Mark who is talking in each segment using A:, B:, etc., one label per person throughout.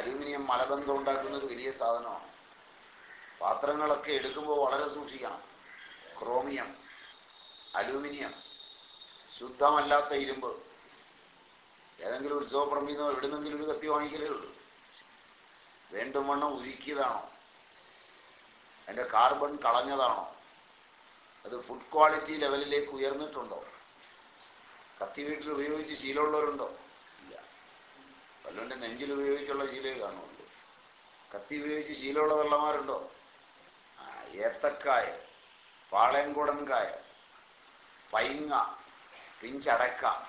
A: Aluminium മലബന്ധം ഉണ്ടാക്കുന്ന ഒരു വലിയ സാധനമാണ്. പാത്രങ്ങളൊക്കെ എടുക്കുമ്പോൾ വളരെ സൂക്ഷിക്കണം. ക്രോമിയം അലൂമിനിയം ശുദ്ധമല്ലാത്ത ഇരുമ്പ്. ഏതെങ്കിലും നിന്നോ എവിടുന്നെങ്കിലും ഒരു കത്തി വാങ്ങിക്കലേ ഉള്ളൂ. വേണ്ടും വണ്ണം ഉരുക്കിയതാണോ? അതിന്റെ കാർബൺ കളഞ്ഞതാണോ? അത് ഫുഡ് ക്വാളിറ്റി ലെവലിലേക്ക് ഉയർന്നിട്ടുണ്ടോ? കത്തി വീട്ടിൽ ഉപയോഗിച്ച് ശീലമുള്ളവരുണ്ടോ? വല്ലവന്റെ നെഞ്ചിൽ ഉപയോഗിച്ചുള്ള ശീലമേ കാണുള്ളൂ. കത്തി ഉപയോഗിച്ച് ശീലമുള്ള വെള്ളമാരുണ്ടോ ഏത്തക്കായ പാളയംകുടൻകായ പൈങ്ങ പിഞ്ചടക്ക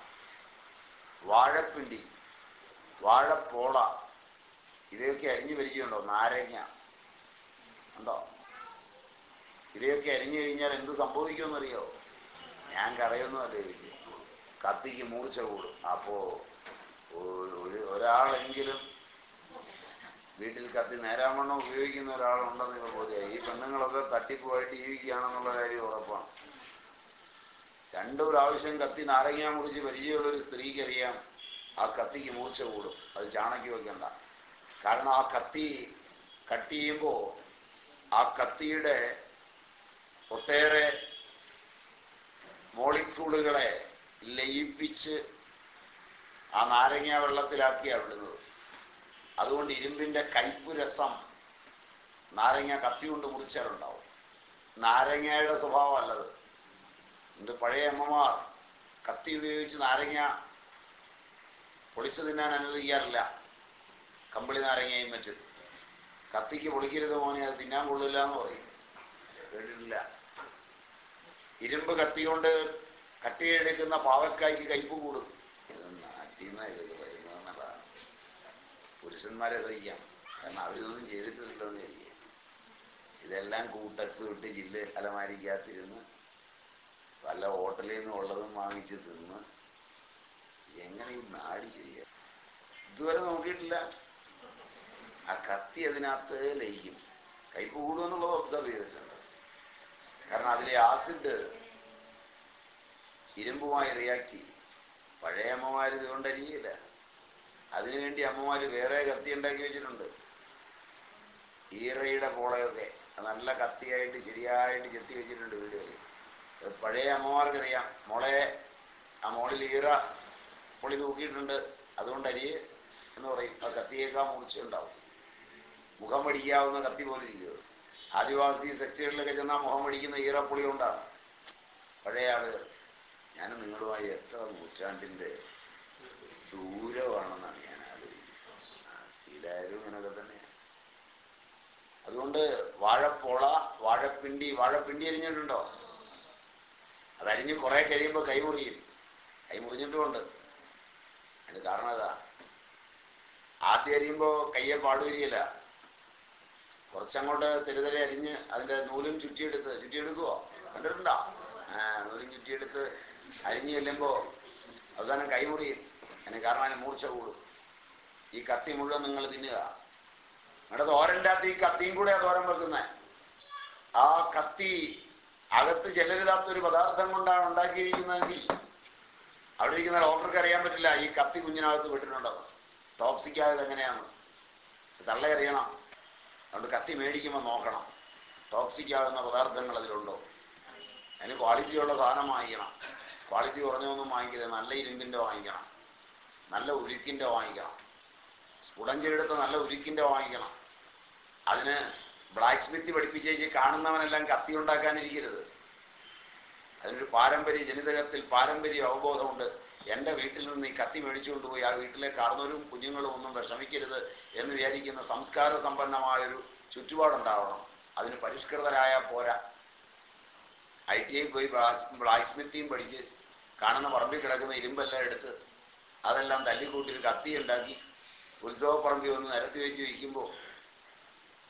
A: വാഴപ്പിണ്ടി വാഴപ്പോള ഇവയൊക്കെ അരിഞ്ഞു പരിചയമുണ്ടോ നാരങ്ങ. ഉണ്ടോ? ഇവയൊക്കെ അരിഞ്ഞു കഴിഞ്ഞാൽ എന്ത് സംഭവിക്കുമെന്നറിയോ? ഞാൻ കറയൊന്നും അല്ലേ കത്തിക്ക് മൂർച്ച കൂടും. അപ്പോ ഒ- ഒരു ഒരാളെങ്കിലും വീട്ടിൽ കത്തി നേരാമണ്ണം ഉപയോഗിക്കുന്ന ഒരാളുണ്ടെന്ന് ഇവർ ബോധ്യമായി ഈ പെണ്ണുങ്ങളൊക്കെ തട്ടിപ്പുമായിട്ട് ജീവിക്കുകയാണെന്നുള്ള കാര്യം ഉറപ്പാണ്. രണ്ടു പ്രാവശ്യം കത്തി നാരങ്ങ മുറിച്ച് പരിചയമുള്ള ഒരു സ്ത്രീക്ക് അറിയാം ആ കത്തിക്ക് മൂർച്ച കൂടും. അത് ചാണകി വെക്കണ്ട. കാരണം ആ കത്തി കട്ട് ചെയ്യുമ്പോൾ ആ കത്തിയുടെ ഒട്ടേറെ മോളിക്യൂളുകളെ ലയിപ്പിച്ച് ആ നാരങ്ങ വെള്ളത്തിലാക്കിയാണ് വിടുന്നത് അതുകൊണ്ട് ഇരുമ്പിന്റെ കയ്പ് രസം നാരങ്ങ കത്തി കൊണ്ട് മുറിച്ചാലുണ്ടാവും. നാരങ്ങയുടെ സ്വഭാവം അല്ലത് എന്റെ പഴയ അമ്മമാർ കത്തി ഉപയോഗിച്ച് നാരങ്ങ പൊളിച്ചു തിന്നാൻ അനുവദിക്കാറില്ല കമ്പിളി നാരങ്ങയും മറ്റും. കത്തിക്ക് പൊളിക്കരുത് മോനെ അത് തിന്നാൻ കൊള്ളില്ല എന്ന് പറയും. കേട്ടിട്ടില്ല. ഇരുമ്പ് കത്തി കൊണ്ട് കട്ടിയെടുക്കുന്ന പാവക്കായ്ക്ക് കയ്പ് കൂടും. ഇത് പറയുന്നത് എന്നുള്ളതാണ് പുരുഷന്മാരെ സഹിക്കാം. കാരണം അവരിതൊന്നും ചെയ്തിട്ടില്ലല്ലോ എന്ന് ഇതെല്ലാം കൂട്ടക്സ് വിട്ട് ജില്ല അലമാരിക്കാത്തിരുന്ന് പല ഹോട്ടലിൽ നിന്ന് ഉള്ളതും വാങ്ങിച്ച് തിന്ന് എങ്ങനെ ഈ നാട് ചെയ്യാം ഇതുവരെ നോക്കിയിട്ടില്ല. ആ കത്തി അതിനകത്ത് ലയിക്കും. കയ്പ് കൂടുമെന്നുള്ളത് ഒബ്സർവ് ചെയ്തിട്ടുണ്ട്. കാരണം അതിലെ ആസിഡ് ഇരുമ്പുമായി റിയാക്ട് ചെയ്യും. പഴയ അമ്മമാർ ഇതുകൊണ്ട് അരിയില്ല. അതിനുവേണ്ടി അമ്മമാർ വേറെ കത്തി ഉണ്ടാക്കി വെച്ചിട്ടുണ്ട്. ഈറയുടെ പോളയൊക്കെ നല്ല കത്തിയായിട്ട് ശരിയായിട്ട് ചെത്തി വെച്ചിട്ടുണ്ട് വീടുകളിൽ. പഴയ അമ്മമാർക്കറിയാം. മോളെ ആ മോളിൽ ഈറ പൊളി തൂക്കിയിട്ടുണ്ട്. അതുകൊണ്ട് അരി എന്ന് പറയും. ആ കത്തിയേക്കാൾ മൂർച്ചയുണ്ടാവും. മുഖം പഠിക്കാവുന്ന കത്തി പോലെ ഇരിക്കുന്നത് ആദിവാസി സെക്ടറുകളിലൊക്കെ ചെന്നാൽ മുഖം പഠിക്കുന്ന ഈറപ്പൊളി കൊണ്ടാണ്. പഴയ ആളുകൾ. ഞാനും നിങ്ങളുമായി എത്ര നൂറ്റാണ്ടിന്റെ ദൂരമാണെന്നാണ് ഞാൻ ആലോചിക്കുന്നത്. ആ, സ്ഥിരായാലും ഇങ്ങനെയൊക്കെ തന്നെയാണ് അതുകൊണ്ട് വാഴപ്പോള വാഴപ്പിണ്ടി വാഴപ്പിണ്ടി അരിഞ്ഞിട്ടുണ്ടോ? അതരിഞ്ഞ് കുറെ കഴിയുമ്പോൾ കൈ മുറിയും. കൈ മുറിഞ്ഞിട്ടുമുണ്ട്. അതിന് കാരണം അതാ. ആദ്യം അരിയുമ്പോൾ കയ്യെ പാടുവരികയില്ല കുറച്ചങ്ങോട്ട് തെരുതല അരിഞ്ഞ് അതിന്റെ നൂലും ചുറ്റിയെടുത്ത് ചുറ്റിയെടുക്കുവോ? കണ്ടിട്ടുണ്ടോ? നൂലും ചുറ്റിയെടുത്ത് അരിഞ്ഞ് ചെല്ലുമ്പോൾ അവസാനം കൈ മുറിയും അതിന് കാരണം അതിന് മൂർച്ച കൂടും. ഈ കത്തി മുഴുവൻ നിങ്ങൾ തിന്നുക. നിങ്ങളുടെ തോരന്റെ ഈ കത്തിയും കൂടെ തോരൻ വെക്കുന്നത് ആ കത്തി അകത്ത് ചെല്ലരുതാത്തൊരു പദാർത്ഥം കൊണ്ടാണ് ഉണ്ടാക്കിയിരിക്കുന്നതെങ്കിൽ അവിടെ ഇരിക്കുന്ന ഡോക്ടർക്ക് അറിയാൻ പറ്റില്ല ഈ കത്തി കുഞ്ഞിനകത്ത് വിട്ടിട്ടുണ്ടോ ടോക്സിക് ആയത് എങ്ങനെയാണ്? തള്ളയറിയണം. അതുകൊണ്ട് കത്തി മേടിക്കുമ്പോൾ നോക്കണം. ടോക്സിക് ആകുന്ന പദാർത്ഥങ്ങൾ അതിലുണ്ടോ? അതിന് ക്വാളിറ്റിയുള്ള സാധനം വാങ്ങിക്കണം. ക്വാളിറ്റി കുറഞ്ഞൊന്നും വാങ്ങിക്കരുത്. നല്ല ഇരുമ്പിന്റെ വാങ്ങിക്കണം. നല്ല ഉരുക്കിന്റെ വാങ്ങിക്കണം. സ്ഫുടഞ്ചെടുത്ത് നല്ല ഉരുക്കിന്റെ വാങ്ങിക്കണം. അതിന് ബ്ലാക്ക് സ്മിത്ത് പഠിപ്പിച്ചേച്ച് കാണുന്നവനെല്ലാം കത്തി ഉണ്ടാക്കാനിരിക്കരുത്. അതിനൊരു പാരമ്പര്യ ജനിതകത്തിൽ പാരമ്പര്യ അവബോധമുണ്ട്. എന്റെ വീട്ടിൽ നിന്ന് ഈ കത്തി മേടിച്ചുകൊണ്ട് പോയി ആ വീട്ടിലെ കാർന്നവരും കുഞ്ഞുങ്ങളും ഒന്നും വിഷമിക്കരുത് എന്ന് വിചാരിക്കുന്ന സംസ്കാര സമ്പന്നമായൊരു ചുറ്റുപാടുണ്ടാവണം. അതിന് പരിഷ്കൃതരായ പോരാ. ഐ ടി ഐ പോയി ബ്ലാക്ക് സ്മിത്തിയും പഠിച്ച് കാണുന്ന പറമ്പിൽ കിടക്കുന്ന ഇരുമ്പെല്ലാം എടുത്ത് അതെല്ലാം തല്ലിക്കൂട്ടി ഒരു കത്തി ഉണ്ടാക്കി ഉത്സവപ്പറമ്പിൽ ഒന്ന് നിരത്തി വെച്ച് വയ്ക്കുമ്പോൾ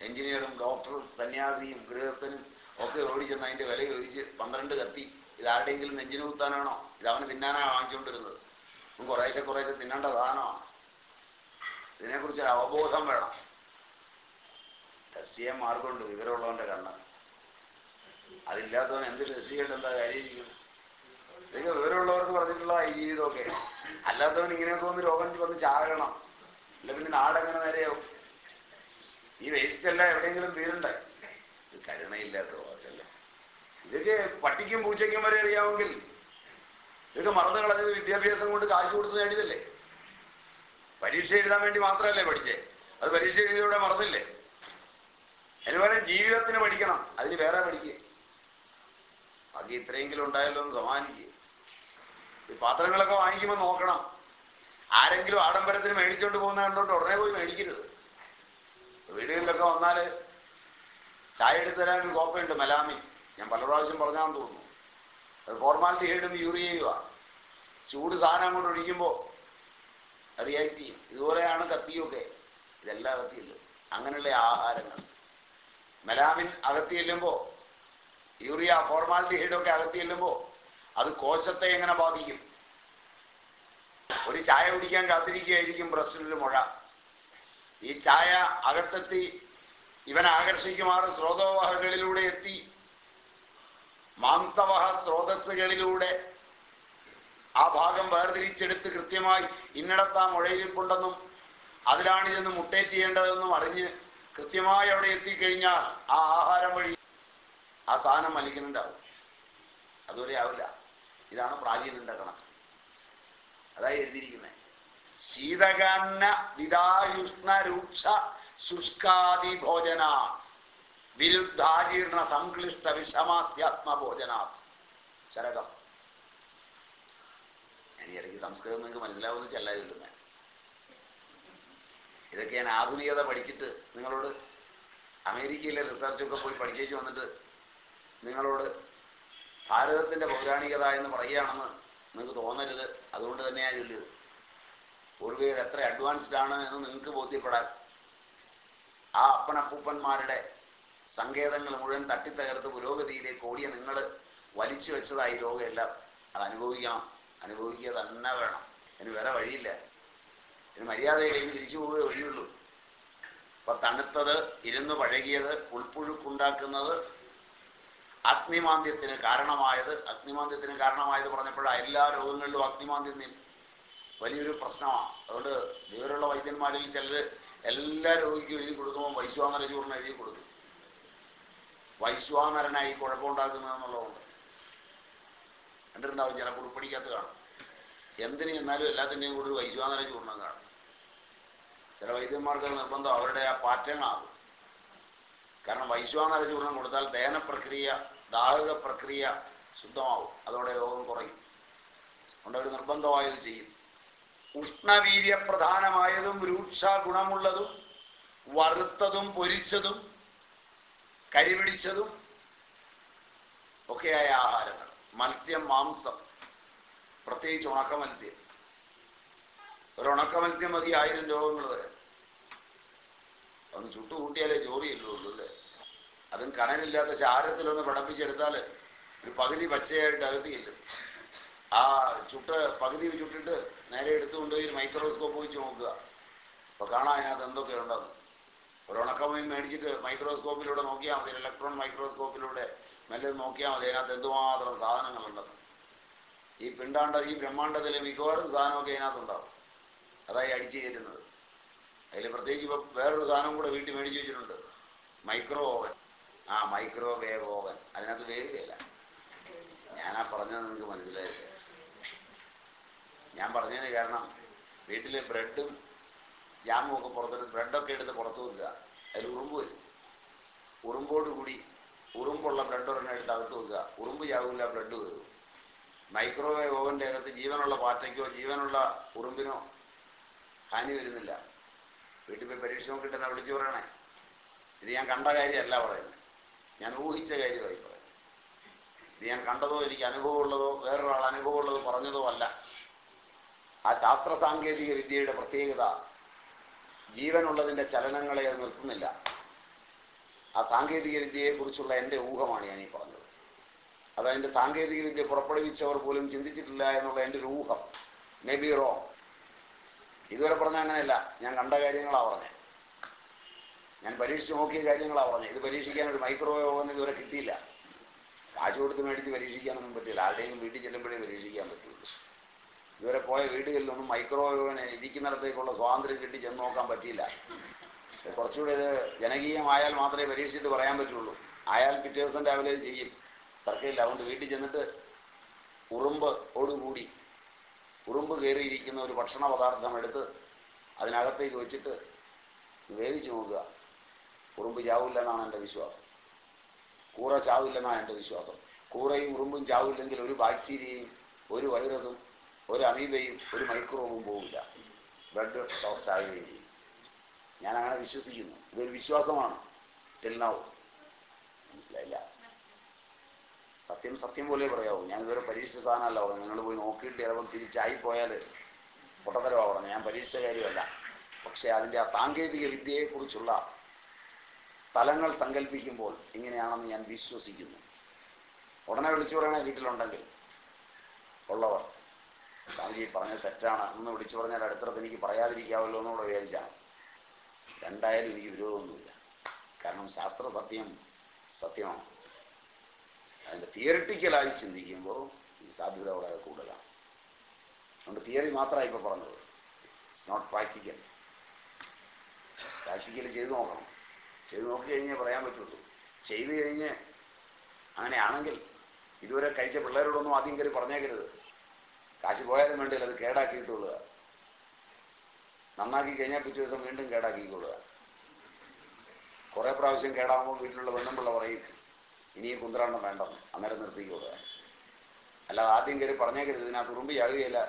A: എഞ്ചിനീയറും ഡോക്ടറും സന്യാസിയും ഗൃഹസ്ഥനും ഒക്കെ ഓടിച്ചെന്ന് അതിന്റെ വില ചോദിച്ച് പന്ത്രണ്ട് കത്തി. ഇത് ആരുടെയെങ്കിലും നെഞ്ചിന് കുത്താനാണോ? ഇത് അവന് തിന്നാനാണ് വാങ്ങിച്ചുകൊണ്ടിരുന്നത് കുറേശ്ശെ കുറേശ്ശെ തിന്നേണ്ട സാധനമാണ്. ഇതിനെക്കുറിച്ച് അവബോധം വേണം. ചെയ്യാൻ മാർഗമുണ്ട് വിവരമുള്ളവന്റെ കണ്ണ്. അതില്ലാത്തവൻ എന്ത് ചെയ്യേണ്ട എന്താ കാര്യം ഇതൊക്കെ വിവരമുള്ളവർക്ക് പറഞ്ഞിട്ടുള്ള ഈ ജീവിതമൊക്കെ അല്ലാത്തവൻ ഇങ്ങനെയൊക്കെ വന്ന് രോഗം വന്ന് ചാകണം. അല്ല പിന്നെ നാടെങ്ങനെ നേരെയാവും? ഈ വേസ്റ്റ് എല്ലാം എവിടെയെങ്കിലും തീരണ്ടേ? കരുണയില്ലാത്ത വാക്കല്ലേ ഇതൊക്കെ പട്ടിക്കും പൂച്ചയ്ക്കും വരെ അറിയാമെങ്കിൽ ഇതൊക്കെ മറന്നു കളഞ്ഞത് വിദ്യാഭ്യാസം കൊണ്ട് കാശ് കൊടുത്ത് നേടിയതല്ലേ? പരീക്ഷ എഴുതാൻ വേണ്ടി മാത്രമല്ലേ പഠിച്ചേ? അത് പരീക്ഷ എഴുതിയവിടെ മറന്നില്ലേ? അതിന് ജീവിതത്തിന് പഠിക്കണം. അതിന് വേറെ പഠിക്കുക ബാക്കി ഇത്രയെങ്കിലും ഉണ്ടായല്ലോ എന്ന് സമാനിക്കുക ഈ പാത്രങ്ങളൊക്കെ വാങ്ങിക്കുമ്പോൾ നോക്കണം. ആരെങ്കിലും ആഡംബരത്തിന് മേടിച്ചോണ്ട് പോകുന്ന കണ്ടോണ്ട് ഉടനെ പോയി മേടിക്കരുത്. വീടുകളിലൊക്കെ വന്നാൽ ചായ എടുത്തു തരാൻ ഒരു കോപ്പയുണ്ട് മലാമി. ഞാൻ പല പ്രാവശ്യം പറഞ്ഞാന്ന് തോന്നുന്നു. അത് ഫോർമാലിറ്റി ഹൈഡും യൂറിയയുമാ. ചൂട് സാധനം അങ്ങോട്ട് ഒഴിക്കുമ്പോൾ റിയാക്ട് ചെയ്യും. ഇതുപോലെയാണ് കത്തിയൊക്കെ. ഇതെല്ലാം അകത്തിയല്ലോ അങ്ങനെയുള്ള ആഹാരങ്ങൾ. മെലാമിൻ അകത്തി ചെല്ലുമ്പോൾ യൂറിയ ഫോർമാലിറ്റി ഹൈഡൊക്കെ അകത്തി ചെല്ലുമ്പോൾ അത് കോശത്തെ എങ്ങനെ ബാധിക്കും? ഒരു ചായ കുടിക്കാൻ കാത്തിരിക്കുകയായിരിക്കും ബ്രസ്റ്റിൽ മുഴ. ഈ ചായ അകത്തെത്തി ഇവനെ ആകർഷിക്കുമാറ് സ്രോതോവഹകളിലൂടെ എത്തി. മാംസവഹ സ്രോതസ്സുകളിലൂടെ ആ ഭാഗം വേർതിരിച്ചെടുത്ത് കൃത്യമായി ഇന്നിടത്താ മുഴയിരിപ്പുണ്ടെന്നും അതിലാണ് ചെന്ന് മുട്ടേ ചെയ്യേണ്ടതെന്നും അറിഞ്ഞ് കൃത്യമായി അവിടെ എത്തിക്കഴിഞ്ഞാൽ ആ ആഹാരം വഴി ആ സാധനം മലിക്കുന്നുണ്ടാവും അതുവരെ ആവില്ല. ഇതാണ് പ്രാചീനന്റെ കണക്ക് അതായി എഴുതിയിരിക്കുന്നത് ശീതകാന്ന വിദായുഷ്ണ രൂക്ഷ ശുഷ്കാദി ഭോജന വിരുദ്ധാജീർണ സംക്ലിഷ്ട വിഷമാസ്യാത്മഭോജന ചരകം ഞാൻ ഇടയ്ക്ക് സംസ്കൃതം നിങ്ങൾക്ക് മനസ്സിലാവുന്ന ചെല്ലാതിരുന്നത് ഇതൊക്കെ ഞാൻ ആധുനികത പഠിച്ചിട്ട് നിങ്ങളോട് അമേരിക്കയിലെ റിസർച്ചൊക്കെ പോയി പഠിച്ചേച്ച് വന്നിട്ട് നിങ്ങളോട് ഭാരതത്തിന്റെ പൗരാണികത എന്ന് പറയുകയാണെന്ന് നിങ്ങൾക്ക് തോന്നരുത്. അതുകൊണ്ട് തന്നെയാണ് ചൊല്ലിയത്. പൂർവികർ എത്ര അഡ്വാൻസ്ഡ് ആണ് എന്ന് നിങ്ങൾക്ക് ബോധ്യപ്പെടാൻ. ആ അപ്പനപ്പൂപ്പന്മാരുടെ സങ്കേതങ്ങൾ മുഴുവൻ തട്ടിത്തകർത്ത് പുരോഗതിയിലേക്ക് ഓടിയ നിങ്ങൾ വലിച്ചു വെച്ചതായി ലോകമെല്ലാം. അത് അനുഭവിക്കണം. അനുഭവിക്കുക തന്നെ വേണം. അതിന് വേറെ വഴിയില്ല. ഇതിന് മര്യാദയിലേക്ക് തിരിച്ചു പോവുകയേ വഴിയുള്ളൂ. അപ്പൊ തണുത്തത് ഇരുന്ന് പഴകിയത് ഉൾപ്പുഴുക്കുണ്ടാക്കുന്നത് അഗ്നിമാന്ദ്യത്തിന് കാരണമായത് അഗ്നിമാന്ദ്യത്തിന് കാരണമായത് പറഞ്ഞപ്പോഴാണ് എല്ലാ രോഗങ്ങളിലും അഗ്നിമാന്ദ്യം വലിയൊരു പ്രശ്നമാണ്. അതുകൊണ്ട് വിവരമുള്ള വൈദ്യന്മാരിൽ ചിലർ എല്ലാ രോഗിക്കും എഴുതി കൊടുക്കുമ്പോൾ വൈശ്വാനര ചൂർണം എഴുതി കൊടുക്കും. വൈശ്വാനരനായി കുഴപ്പമുണ്ടാക്കുന്നതെന്നുള്ളതുകൊണ്ട് കണ്ടിട്ടുണ്ടാവും ചില കുറിപ്പടിക്കകത്ത് കാണും. എന്തിനു എന്നാലും എല്ലാത്തിന്റെയും കൂടി ഒരു വൈശ്വാനര കാണും. ചില വൈദ്യന്മാർക്ക് നിർബന്ധം അവരുടെ ആ പാറ്റങ്ങളാകും കാരണം വൈശ്വാനര ചൂർണം കൊടുത്താൽ ദഹന പ്രക്രിയ ദാഹക പ്രക്രിയ ശുദ്ധമാവും. അതോടെ രോഗം കുറയും. അതുകൊണ്ട് അവർ നിർബന്ധമായത് ചെയ്യും. ഉഷ്ണവീര്യ പ്രധാനമായതും രൂക്ഷ ഗുണമുള്ളതും വറുത്തതും പൊരിച്ചതും കരിപിടിച്ചതും ഒക്കെയായ ആഹാരങ്ങൾ. മത്സ്യം മാംസം. പ്രത്യേകിച്ച് ഉണക്ക മത്സ്യം ഒരു ഉണക്ക മത്സ്യം മതി ആയിരം രോഗങ്ങൾ വരെ. ഒന്ന് ചുട്ടുകൂട്ടിയാലേ ജോലിയല്ലേ ഉള്ളൂ അല്ലേ? അതും കനലില്ലാത്ത ചാരത്തിലൊന്ന് പടപ്പിച്ചെടുത്താൽ ഒരു പകുതി പച്ചയായിട്ട് അകത്തിയില്ല? ആ ചുട്ട് പകുതി ചുട്ടിട്ട് നേരെ എടുത്തുകൊണ്ടുപോയി ഒരു മൈക്രോസ്കോപ്പ് വെച്ച് നോക്കുക. അപ്പൊ കാണാം അതിനകത്ത് എന്തൊക്കെ ഉണ്ടെന്ന്. ഒരു ഉണക്കമീൻ മേടിച്ചിട്ട് മൈക്രോസ്കോപ്പിലൂടെ നോക്കിയാൽ മതി ഇലക്ട്രോൺ മൈക്രോസ്കോപ്പിലൂടെ മെല്ലെ നോക്കിയാൽ മതി അതിനകത്ത് എന്തുമാത്രം സാധനങ്ങളുണ്ടെന്ന്. ഈ പിണ്ടാണ്ട ഈ ബ്രഹ്മാണ്ടത്തിലെ മിക്കവാറും സാധനമൊക്കെ അതിനകത്തുണ്ടാവും അതായി അടിച്ചു കയറ്റുന്നത്. അതിൽ പ്രത്യേകിച്ച് ഇപ്പം വേറൊരു സാധനം കൂടെ വീട്ടിൽ മേടിച്ച് വെച്ചിട്ടുണ്ട്. മൈക്രോ ഓവൻ ആ മൈക്രോവേവ് ഓവൻ അതിനകത്ത് ഞാൻ ഞാനാ പറഞ്ഞത് നിങ്ങൾക്ക് മനസ്സിലായില്ല? ഞാൻ പറഞ്ഞതിന് കാരണം വീട്ടിൽ ബ്രെഡും ജാമും ഒക്കെ പുറത്തെടുത്ത് ബ്രെഡൊക്കെ എടുത്ത് പുറത്ത് വെക്കുക അതിൽ ഉറുമ്പ് വരും. ഉറുമ്പോട് കൂടി ഉറുമ്പുള്ള ബ്രെഡ് ഒരെണ്ണം എടുത്ത് അകത്ത് വെക്കുക ഉറുമ്പ് ചാവില്ല ബ്രെഡ് വരും മൈക്രോവേവ് ഓവന്റെ അകത്ത് ജീവനുള്ള പാറ്റയ്ക്കോ ജീവനുള്ള ഉറുമ്പിനോ ഹാനി വരുന്നില്ല. വീട്ടിൽ പോയി പരീക്ഷ നോക്കിയിട്ട് എന്നെ വിളിച്ചു പറയണേ? ഇത് ഞാൻ കണ്ട കാര്യമല്ല പറയുന്നത്. ഞാൻ ഊഹിച്ച കാര്യമായി പറയുന്നത്. ഇത് ഞാൻ കണ്ടതോ എനിക്ക് അനുഭവമുള്ളതോ വേറൊരാൾ അനുഭവമുള്ളതോ പറഞ്ഞതോ അല്ല. ആ ശാസ്ത്ര സാങ്കേതിക വിദ്യയുടെ പ്രത്യേകത ജീവനുള്ളതിന്റെ ചലനങ്ങളെ അത് നിർത്തുന്നില്ല. ആ സാങ്കേതിക വിദ്യയെക്കുറിച്ചുള്ള എന്റെ ഊഹമാണ് ഞാൻ ഈ പറഞ്ഞത് അതതിന്റെ സാങ്കേതിക വിദ്യ പുറപ്പെടുവിച്ചവർ പോലും ചിന്തിച്ചിട്ടില്ല എന്നുള്ള എന്റെ ഒരു ഊഹം. മേ ബി റോങ് ഇതുവരെ പറഞ്ഞ അങ്ങനെയല്ല. ഞാൻ കണ്ട കാര്യങ്ങളാണ് പറഞ്ഞത് ഞാൻ പരീക്ഷിച്ച് നോക്കിയ കാര്യങ്ങളാണ് പറഞ്ഞത് ഇത് പരീക്ഷിക്കാൻ ഒരു മൈക്രോവേവ് ഒന്നും ഇതുവരെ കിട്ടിയില്ല. കാശ് കൊടുത്ത് മേടിച്ച് പരീക്ഷിക്കാനൊന്നും പറ്റില്ല. ആരുടെയും വീട്ടിൽ ചെല്ലുമ്പോഴേ പരീക്ഷിക്കാൻ പറ്റുള്ളൂ. ഇതുവരെ പോയ വീടുകളിലൊന്നും മൈക്രോവേവിന് ഇരിക്കുന്നിടത്തേക്കുള്ള സ്വാതന്ത്ര്യം കിട്ടി ചെന്ന് നോക്കാൻ പറ്റിയില്ല. കുറച്ചുകൂടെ ഇത് ജനകീയമായാൽ മാത്രമേ പരീക്ഷിച്ചിട്ട് പറയാൻ പറ്റുള്ളൂ. ആയാൽ പിറ്റേ ദിവസം രാവിലെ ചെയ്യും. തർക്കമില്ല. അതുകൊണ്ട് വീട്ടിൽ ചെന്നിട്ട് ഉറുമ്പ് ഓടുകൂടി. ഉറുമ്പ് കയറിയിരിക്കുന്ന ഒരു ഭക്ഷണ പദാർത്ഥം എടുത്ത് അതിനകത്തേക്ക് വെച്ചിട്ട് വേവിച്ച് നോക്കുക. ഉറുമ്പ് ചാവില്ലെന്നാണ് എന്റെ വിശ്വാസം. കൂറ ചാവില്ലെന്നാണ് എന്റെ വിശ്വാസം. കൂറയും ഉറുമ്പും ചാവില്ലെങ്കിൽ ഒരു ബാക്ടീരിയയും ഒരു വൈറസും ഒരു അമീബയും ഒരു മൈക്രോവും പോവില്ല. ബ്ലഡ് ടോസ്റ്റ് ആകുകയും ചെയ്യും. ഞാൻ അങ്ങനെ വിശ്വസിക്കുന്നു. ഇതൊരു വിശ്വാസമാണ്. Till now. മനസ്സിലായില്ല? സത്യം സത്യം പോലെ പറയാവൂ. ഞാൻ ഇതുവരെ പരീക്ഷ സാധനമല്ല പറഞ്ഞു നിങ്ങൾ പോയി നോക്കിയിട്ട് ചിലപ്പം തിരിച്ചായി പോയാൽ പൊട്ടത്തരവാ പറഞ്ഞു ഞാൻ പരീക്ഷ കാര്യമല്ല. പക്ഷേ അതിന്റെ ആ സാങ്കേതിക വിദ്യയെക്കുറിച്ചുള്ള തലങ്ങൾ സങ്കല്പിക്കുമ്പോൾ ഇങ്ങനെയാണെന്ന് ഞാൻ വിശ്വസിക്കുന്നു. ഉടനെ വിളിച്ചു പറയണേ വീട്ടിലുണ്ടെങ്കിൽ ഉള്ളവർ. സ്വാമിജി പറഞ്ഞത് തെറ്റാണ്. എന്ന് വിളിച്ചു പറഞ്ഞാൽ അടുത്തടത്ത് എനിക്ക് പറയാതിരിക്കാവല്ലോ എന്നുള്ള വിചാരിച്ചാണ്. രണ്ടായാലും എനിക്ക് വിരോധമൊന്നുമില്ല. കാരണം ശാസ്ത്ര സത്യം സത്യമാണ്. അതിന്റെ തിയറിറ്റിക്കലായി ചിന്തിക്കുമ്പോൾ ഈ സാധ്യത വളരെ കൂടുതലാണ്. അതുകൊണ്ട് തിയറി മാത്രമായി ഇപ്പോൾ പറഞ്ഞത്. ഇറ്റ്സ് നോട്ട് പ്രാക്ടിക്കൽ പ്രാക്ടിക്കൽ ചെയ്തു നോക്കണം. ചെയ്തു നോക്കി കഴിഞ്ഞേ പറയാൻ പറ്റുള്ളൂ. ചെയ്ത് കഴിഞ്ഞ് അങ്ങനെയാണെങ്കിൽ ഇതുവരെ കഴിച്ച പിള്ളേരോടൊന്നും ആദ്യം കയറി പറഞ്ഞേക്കരുത്. കാശ് പോയാലും വേണ്ടില്ല അത് കേടാക്കിയിട്ടുള്ളുക നന്നാക്കി കഴിഞ്ഞാൽ പിറ്റേ ദിവസം വീണ്ടും കേടാക്കിക്കൊള്ളുക. കുറേ പ്രാവശ്യം കേടാകുമ്പോൾ വീട്ടിലുള്ള പെണ്ണുമ്പിള്ള പറയും ഇനിയും കുന്ത്രാണ്ടം വേണ്ടെന്ന് അന്നേരം നിർത്തിക്കൊള്ളുക അല്ലാതെ ആദ്യം കയറി പറഞ്ഞേക്കരുത്. ഇതിനകത്ത് ഉറുമ്പ് ചാകുകയില്ല.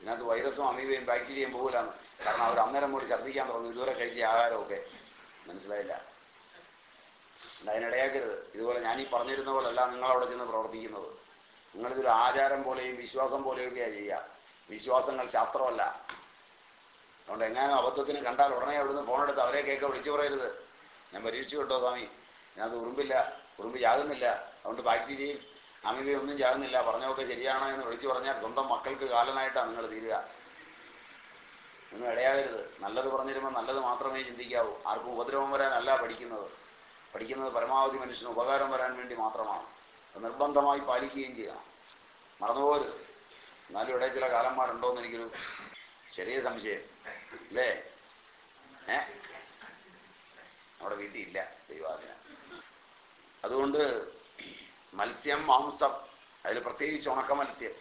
A: ഇതിനകത്ത് വൈറസും അമീബയും ബാക്ടീരിയയും പോകില്ലാന്ന്. കാരണം അവർ അന്നേരം കൂടി ഛർദ്ദിക്കാൻ തുടങ്ങും. ഇതുവരെ കഴിച്ച ആഹാരമൊക്കെ. മനസ്സിലായില്ല? അതിനിടയാക്കരുത്. ഇതുപോലെ ഈ പറഞ്ഞിരുന്ന പോലല്ല നിങ്ങളവിടെ ചെന്ന് പ്രവർത്തിക്കുന്നത്. നിങ്ങളിതൊരു ആചാരം പോലെയും വിശ്വാസം പോലെയൊക്കെയാണ് ചെയ്യുക. വിശ്വാസങ്ങൾ ശാസ്ത്രമല്ല. അതുകൊണ്ട് എങ്ങാനും അബദ്ധത്തിന് കണ്ടാൽ ഉടനെ അവിടുന്ന് ഫോണെടുത്ത് അവരെ കേൾക്കാൻ വിളിച്ചു പറയരുത്. ഞാൻ പരീക്ഷിച്ചു കേട്ടോ സ്വാമി. ഞാനത് ഉറുമ്പില്ല. ഉറുമ്പ് ചാകുന്നില്ല അതുകൊണ്ട് ബാക്ടീരിയയും അമിതയും ഒന്നും ചാകുന്നില്ല. പറഞ്ഞതൊക്കെ ശരിയാണോ എന്ന് വിളിച്ചു പറഞ്ഞാൽ സ്വന്തം മക്കൾക്ക് കാലനായിട്ടാണ് നിങ്ങൾ തീരുക. ഒന്നും ഇടയാകരുത്. നല്ലത് പറഞ്ഞിരുമ്പോൾ നല്ലത് മാത്രമേ ചിന്തിക്കാവൂ. ആർക്കും ഉപദ്രവം വരാനല്ല പഠിക്കുന്നത്. പഠിക്കുന്നത് പരമാവധി മനുഷ്യന് ഉപകാരം വരാൻ വേണ്ടി മാത്രമാണ്. നിർബന്ധമായി പാലിക്കുകയും ചെയ്യണം. മറന്നുപോകരുത്. എന്നാലും ഇവിടെ ചില കാലന്മാരുണ്ടോ എന്ന് എനിക്കൊരു ചെറിയ സംശയം. അല്ലേ? ഏ? നമ്മുടെ വീട്ടിൽ ഇല്ല ദൈവാദിന അതുകൊണ്ട് മത്സ്യം മാംസം അതിൽ പ്രത്യേകിച്ച് ഉണക്ക മത്സ്യം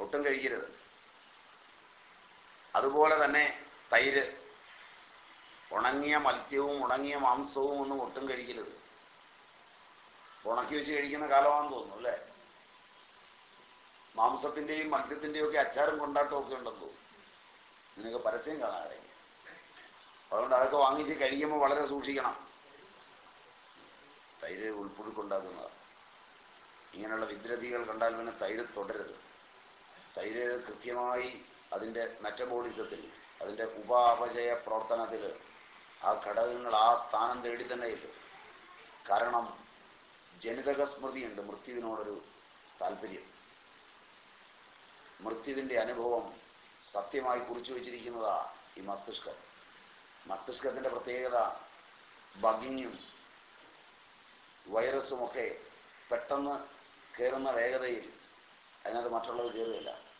A: ഒട്ടും കഴിക്കരുത്. അതുപോലെ തന്നെ തൈര്. ഉണങ്ങിയ മത്സ്യവും ഉണങ്ങിയ മാംസവും ഒന്നും ഒട്ടും കഴിക്കരുത്. ഉണക്കി വെച്ച് കഴിക്കുന്ന കാലമാണെന്ന് തോന്നുന്നു അല്ലേ? മാംസത്തിന്റെയും മത്സ്യത്തിന്റെയും ഒക്കെ അച്ചാറും കൊണ്ടാട്ടവും ഒക്കെ ഉണ്ടെന്ന് തോന്നുന്നു. നിനക്ക് പരസ്യം കാണാതെ. അതുകൊണ്ട് അതൊക്കെ വാങ്ങിച്ച് കഴിക്കുമ്പോൾ വളരെ സൂക്ഷിക്കണം. തൈര് ഉൾപ്പുഴുക്കുണ്ടാക്കുന്നതാണ് ഇങ്ങനെയുള്ള വിദ്രതികൾ കണ്ടാൽ പിന്നെ തൈര് തുടരുത്. തൈര് കൃത്യമായി അതിന്റെ മെറ്റബോളിസത്തിൽ അതിന്റെ ഉപാപചയ പ്രവർത്തനത്തിൽ ആ ഘടകങ്ങൾ ആ സ്ഥാനം തേടി തന്നെ ഇല്ല കാരണം ജനിതക സ്മൃതിയുണ്ട് മൃത്യുവിനോടൊരു താല്പര്യം. മൃത്യുവിന്റെ അനുഭവം സത്യമായി കുറിച്ചു വച്ചിരിക്കുന്നതാ ഈ മസ്തിഷ്കം. മസ്തിഷ്കത്തിന്റെ പ്രത്യേകത ബഗിങ്ങും വൈറസുമൊക്കെ പെട്ടെന്ന് കയറുന്ന വേഗതയിൽ അതിനകത്ത് മറ്റുള്ളത് കയറുകയില്ല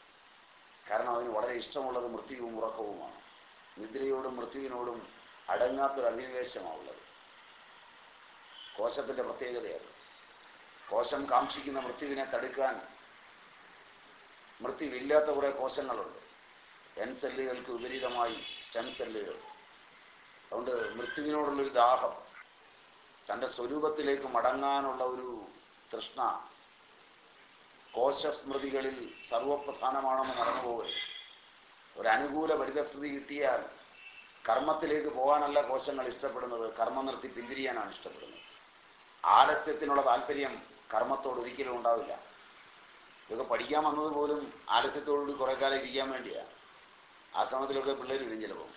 A: കാരണം അതിന് വളരെ ഇഷ്ടമുള്ളത് മൃത്യുവും ഉറക്കവുമാണ്. നിദ്രയോടും മൃത്യുവിനോടും അടങ്ങാത്തൊരു അഭിനിവേശമാണുള്ളത് കോശത്തിന്റെ പ്രത്യേകതയാണ്. കോശം കാക്ഷിക്കുന്ന മൃത്യുവിനെ തടുക്കാൻ മൃത്യുവില്ലാത്ത കുറെ കോശങ്ങളുണ്ട്. എൻ സെല്ലുകൾക്ക് വിപരീതമായി സ്റ്റെം സെല്ലുകൾ അതുകൊണ്ട് മൃത്യുവിനോടുള്ളൊരു ദാഹം തന്റെ സ്വരൂപത്തിലേക്ക് മടങ്ങാനുള്ള ഒരു തൃഷ്ണ കോശസ്മൃതികളിൽ സർവപ്രധാനമാണെന്ന് നടന്നു പോകരുത് ഒരു അനുകൂല പരിതസ്ഥിതി കിട്ടിയാൽ കർമ്മത്തിലേക്ക് പോകാനല്ല കോശങ്ങൾ ഇഷ്ടപ്പെടുന്നത്. കർമ്മം നിർത്തി പിന്തിരിയാനാണ് ഇഷ്ടപ്പെടുന്നത്. ആലസ്യത്തിനുള്ള താല്പര്യം കർമ്മത്തോട് ഒരിക്കലും ഉണ്ടാവില്ല. ഇതൊക്കെ പഠിക്കാൻ വന്നത് പോലും ആലസ്യത്തോടുകൂടി കുറെ കാലം ഇരിക്കാൻ വേണ്ടിയാ. സമയത്തിലൊക്കെ പിള്ളേർ വരും ചിലപ്പോൾ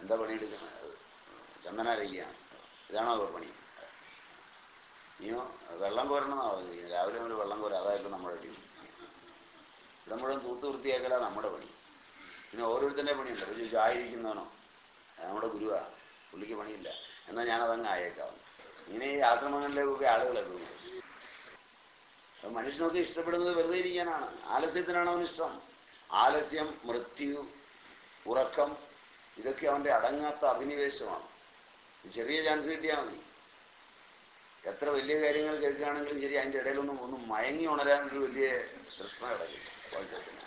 A: എന്താ പണിയെടുക്കുന്നത്? ചന്ദനാരയ്യാണ് ഇതാണോ പണി? ഇനിയോ വെള്ളം കോരണമെന്നാ പറഞ്ഞിരിക്കുന്നത് രാവിലെ മുതൽ വെള്ളം കോര. അതായിരുന്നു നമ്മുടെ ഡ്യൂട്ടി. ഇവിടെ മുഴുവൻ തൂത്ത് വൃത്തിയാക്കല നമ്മുടെ പണി. പിന്നെ ഓരോരുത്തരുടെ പണിയുണ്ട്. ഒരു ചായിരിക്കുന്നവനോ നമ്മുടെ ഗുരുവാ. പുള്ളിക്ക് പണിയില്ല. എന്നാൽ ഞാനതങ്ങ് ആയേക്കാം ഇങ്ങനെ ഈ ആശ്രമങ്ങളിലേക്കൊക്കെ ആളുകളൊക്കെ വരും. അപ്പൊ മനുഷ്യനൊക്കെ ഇഷ്ടപ്പെടുന്നത് വെറുതെ ഇരിക്കാനാണ്. ആലസ്യത്തിനാണ് അവൻ ഇഷ്ടം. ആലസ്യം മൃത്യു ഉറക്കം ഇതൊക്കെ അവന്റെ അടങ്ങാത്ത അഭിനിവേശമാണ്. ചെറിയ ചാൻസ് കിട്ടിയാൽ മതി. എത്ര വലിയ കാര്യങ്ങൾ കേൾക്കുകയാണെങ്കിലും ശരി അതിന്റെ ഇടയിലൊന്നും ഒന്നും മയങ്ങി ഉണരാനൊരു വലിയ പ്രശ്നം കോൺസെപ്റ്റിന്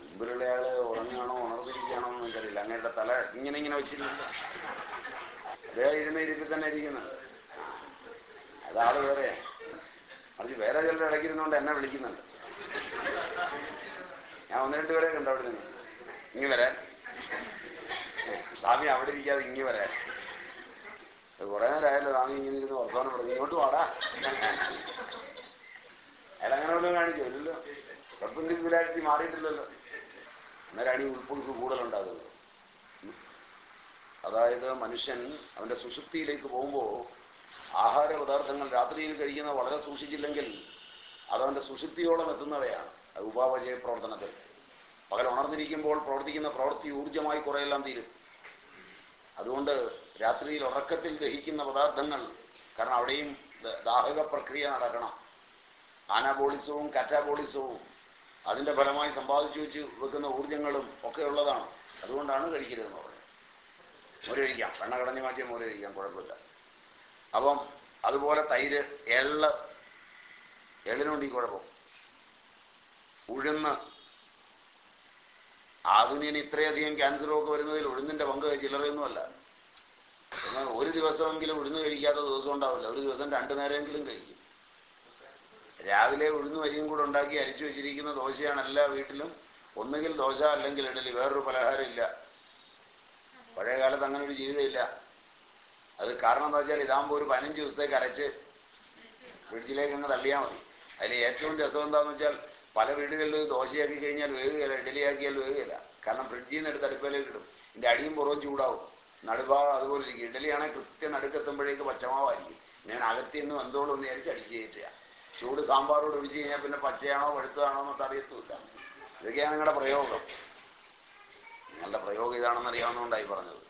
A: മുമ്പിലുള്ള ആൾ ഉറങ്ങുകയാണോ ഉണർന്നിരിക്കുകയാണോ എന്ന് എനിക്കറിയില്ല. അങ്ങയുടെ തല ഇങ്ങനെ ഇങ്ങനെ വെച്ചിരുന്നില്ല അദ്ദേഹം ഇരുന്ന ഇരിപ്പിൽ തന്നെ ഇരിക്കുന്നത് അതാൾ വേറെ. മറിച്ച് വേറെ ചിലർ ഇടയ്ക്കിരുന്നുകൊണ്ട് എന്നെ വിളിക്കുന്നുണ്ട്. ഞാൻ ഒന്ന് രണ്ട് പേരെ കണ്ടു അവിടെ നിന്ന്. ഇങ്ങി വരാൻ. സ്വാമി അവിടെ ഇരിക്കാതെ ഇങ്ങി വരാൻ. കുറെ നേരമായല്ലോ താങ്ങി ഇങ്ങനെ ഇരുന്ന് വർത്തമാനം പറഞ്ഞു. ഇങ്ങോട്ട് വാടാ. അയാൾ അങ്ങനെ കാണിച്ചോ? ഇല്ലല്ലോ. പെർപെൻഡിക്കുലാരിറ്റി മാറിയിട്ടില്ലല്ലോ. അന്നേരമാണ് ഈ ഉൾപ്പൊഴുക്ക് കൂടുതലുണ്ടാകുന്നത് അതായത് മനുഷ്യൻ അവന്റെ സുഷുപ്തിയിലേക്ക് പോകുമ്പോൾ ആഹാര പദാർത്ഥങ്ങൾ രാത്രിയിൽ കഴിക്കുന്ന വളരെ സൂക്ഷിച്ചില്ലെങ്കിൽ അതവന്റെ സുഷുപ്തിയോളം എത്തുന്നവയാണ്. അത് ഉപാപചയ പ്രവർത്തനത്തിൽ പകൽ ഉണർന്നിരിക്കുമ്പോൾ പ്രവർത്തിക്കുന്ന പ്രവൃത്തി ഊർജമായി കുറെയെല്ലാം തീരും. അതുകൊണ്ട് രാത്രിയിൽ ഉറക്കത്തിൽ ദഹിക്കുന്ന പദാർത്ഥങ്ങൾ കാരണം അവിടെയും ദാഹക പ്രക്രിയ നടക്കണം. ആനാബോളിസവും കാറ്റാബോളിസവും അതിന്റെ ഫലമായി സമ്പാദിച്ചു വെച്ച് വെക്കുന്ന ഊർജങ്ങളും ഒക്കെ ഉള്ളതാണ്. അതുകൊണ്ടാണ് കഴിക്കരുതെന്ന് പറഞ്ഞത് മോര് കഴിക്കാം. വെണ്ണ കടഞ്ഞു മാറ്റിയ മോര് കഴിക്കാം. കുഴപ്പമില്ല. അപ്പം അതുപോലെ തൈര് എള്ള എള്ളിനുണ്ട് കുഴപ്പം. ഉഴുന്ന്. ആധുനികന് ഇത്രയധികം ക്യാൻസർ ഒക്കെ വരുന്നതിൽ ഉഴുന്നിന്റെ പങ്ക് ചില്ലറയൊന്നുമല്ല. എന്നാൽ ഒരു ദിവസമെങ്കിലും ഉഴുന്ന് കഴിക്കാത്ത ദിവസം ഉണ്ടാവില്ല. ഒരു ദിവസം രണ്ടു നേരമെങ്കിലും കഴിക്കും. രാവിലെ ഉഴുന്ന് വരിയും കൂടെ ഉണ്ടാക്കി അരിച്ചു വെച്ചിരിക്കുന്ന ദോശയാണ് എല്ലാ വീട്ടിലും. ഒന്നുകിൽ ദോശ അല്ലെങ്കിൽ ഇഡലി വേറൊരു പലഹാരം ഇല്ല. പഴയ കാലത്ത് അങ്ങനെ ഒരു ജീവിതമില്ല അത് കാരണം എന്താ വെച്ചാൽ ഇതാകുമ്പോൾ ഒരു പതിനഞ്ച് ദിവസത്തേക്ക് അരച്ച് ഫ്രിഡ്ജിലേക്ക് അങ്ങ് തള്ളിയാൽ മതി. അതിൽ ഏറ്റവും രസം എന്താണെന്ന് വെച്ചാൽ പല വീടുകളിൽ ദോശയാക്കി കഴിഞ്ഞാൽ വേകുകയില്ല ഇഡലിയാക്കിയാൽ വേകുകയില്ല കാരണം ഫ്രിഡ്ജിൽ നിന്ന് എടുത്ത് അടുപ്പിലേക്ക് ഇടും. ഇതിന്റെ അടിയും പുറവും ചൂടാവും. നടുഭാഗം അതുപോലെ ഇരിക്കും. ഇഡലിയാണെങ്കിൽ കൃത്യം നടുക്കെത്തുമ്പോഴേക്ക് പച്ചമാവായിരിക്കും. ഞാൻ അകത്തിന്ന് നിന്ന് എന്തോളം ഒന്ന് വിചാരിച്ച് അടിച്ചു കയറ്റുക. ചൂട് സാമ്പാറോട് ഒഴിച്ച് കഴിഞ്ഞാൽ പിന്നെ പച്ചയാണോ വെളുത്തതാണോ എന്നൊക്കെ അറിയത്തുമില്ല. ഇതൊക്കെയാണ് നിങ്ങളുടെ പ്രയോഗം. നിങ്ങളുടെ പ്രയോഗം ഇതാണെന്ന് അറിയാവുന്നതുകൊണ്ടായി പറഞ്ഞത്.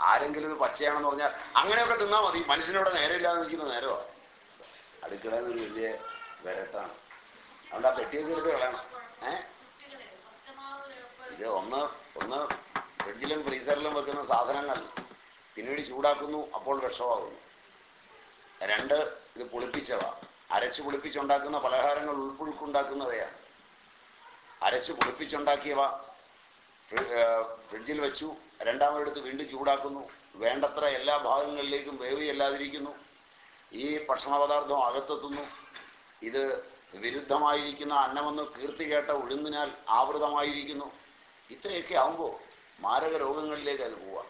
A: ആരെങ്കിലും ഇത് പച്ചയാണെന്ന് പറഞ്ഞാൽ അങ്ങനെയൊക്കെ തിന്നാൽ മതി. മനുഷ്യനോട് നേരമില്ലാതെ നിൽക്കുന്ന നേരമാണ്. അടുക്കളയിൽ ഒരു വലിയ വിരട്ടാണ്. അതുകൊണ്ട് ആ പെട്ടിയൊക്കെ എടുത്ത് കളയണം. ഏ? ഇത് ഒന്ന് ഒന്ന് ഫ്രിഡ്ജിലും ഫ്രീസറിലും വെക്കുന്ന സാധനങ്ങൾ പിന്നീട് ചൂടാക്കുന്നു അപ്പോൾ വിഷമാകുന്നു. രണ്ട് ഇത് പുളിപ്പിച്ചവ. അരച്ച് പുളിപ്പിച്ചുണ്ടാക്കുന്ന പലഹാരങ്ങൾ ഉൾപ്പുഴുക്കുണ്ടാക്കുന്നവയാണ് അരച്ച് പുളിപ്പിച്ചുണ്ടാക്കിയവ ഫ്രിഡ്ജിൽ വെച്ചു. രണ്ടാമതെടുത്ത് വീണ്ടും ചൂടാക്കുന്നു. വേണ്ടത്ര എല്ലാ ഭാഗങ്ങളിലേക്കും വേവിയല്ലാതിരിക്കുന്നു ഈ ഭക്ഷണ പദാർത്ഥം അകത്തെത്തുന്നു. ഇത് വിരുദ്ധമായിരിക്കുന്ന അന്നമെന്ന് കീർത്തി കേട്ട ഉഴുന്നിനാൽ ആവൃതമായിരിക്കുന്നു. ഇത്രയൊക്കെ ആവുമ്പോൾ മാരക രോഗങ്ങളിലേക്ക് അത് പോവുക.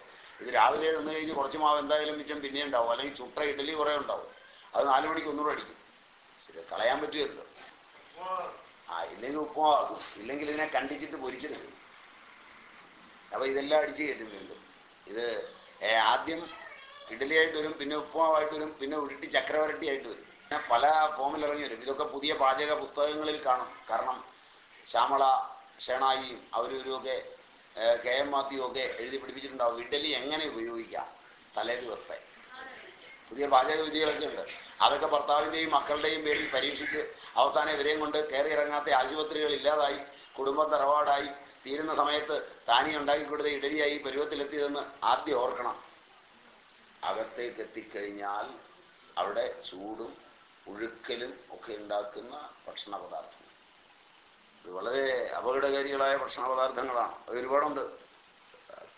A: ഇത് രാവിലെ നിന്ന് കഴിഞ്ഞ് കുറച്ച് മാവ് എന്തായാലും മിച്ചം പിന്നെ ഉണ്ടാവും. അല്ലെങ്കിൽ ചുട്ട ഇഡലി കുറേ ഉണ്ടാവും. അത് നാല് മണിക്ക് ഒന്നുകൂടെ അടിക്കും. ശരി കളയാൻ പറ്റുമല്ലോ ആ ഇല്ലെങ്കിൽ ഉപ്പുമാകും ഇല്ലെങ്കിൽ ഇതിനെ കണ്ടിച്ചിട്ട് പൊരിച്ചിട്ട് അപ്പൊ ഇതെല്ലാം അടിച്ച് കയറ്റും വീണ്ടും ഇത് ആദ്യം ഇഡലിയായിട്ട് വരും പിന്നെ ഉപ്പുമാവായിട്ട് വരും പിന്നെ ഉരുട്ടി ചക്രവരട്ടി ആയിട്ട് വരും. പിന്നെ പല ഫോമിൽ ഇറങ്ങി വരും. ഇതൊക്കെ പുതിയ പാചക പുസ്തകങ്ങളിൽ കാണും. കാരണം ശ്യാമള ഷേണായിയും അവരൊക്കെ കെ എം മാത്യു ഒക്കെ എഴുതി പിടിപ്പിച്ചിട്ടുണ്ടാവും. ഇഡലി എങ്ങനെ ഉപയോഗിക്കാം? തലേ ദിവസത്തെ. പുതിയ പാചക വിദ്യകളൊക്കെ ഉണ്ട്. അതൊക്കെ ഭർത്താവിന്റെയും മക്കളുടെയും പേരിൽ പരീക്ഷിച്ച് അവസാനം ഇവരെയും കൊണ്ട് കയറി ഇറങ്ങാത്ത ആശുപത്രികൾ ഇല്ലാതായി കുടുംബം തറവാടായി തീരുന്ന സമയത്ത് താനി ഉണ്ടാക്കി കൊടുത്ത ഇഡലിയായി പരുവത്തിലെത്തിയതെന്ന് ആദ്യം ഓർക്കണം. അകത്തേക്ക് എത്തിക്കഴിഞ്ഞാൽ അവിടെ ചൂടും ഒഴുക്കലും ഒക്കെ ഉണ്ടാക്കുന്ന ഭക്ഷണ പദാർത്ഥങ്ങൾ ഇത് വളരെ അപകടകാരികളായ ഭക്ഷണ പദാർത്ഥങ്ങളാണ് അത് ഒരുപാടുണ്ട്.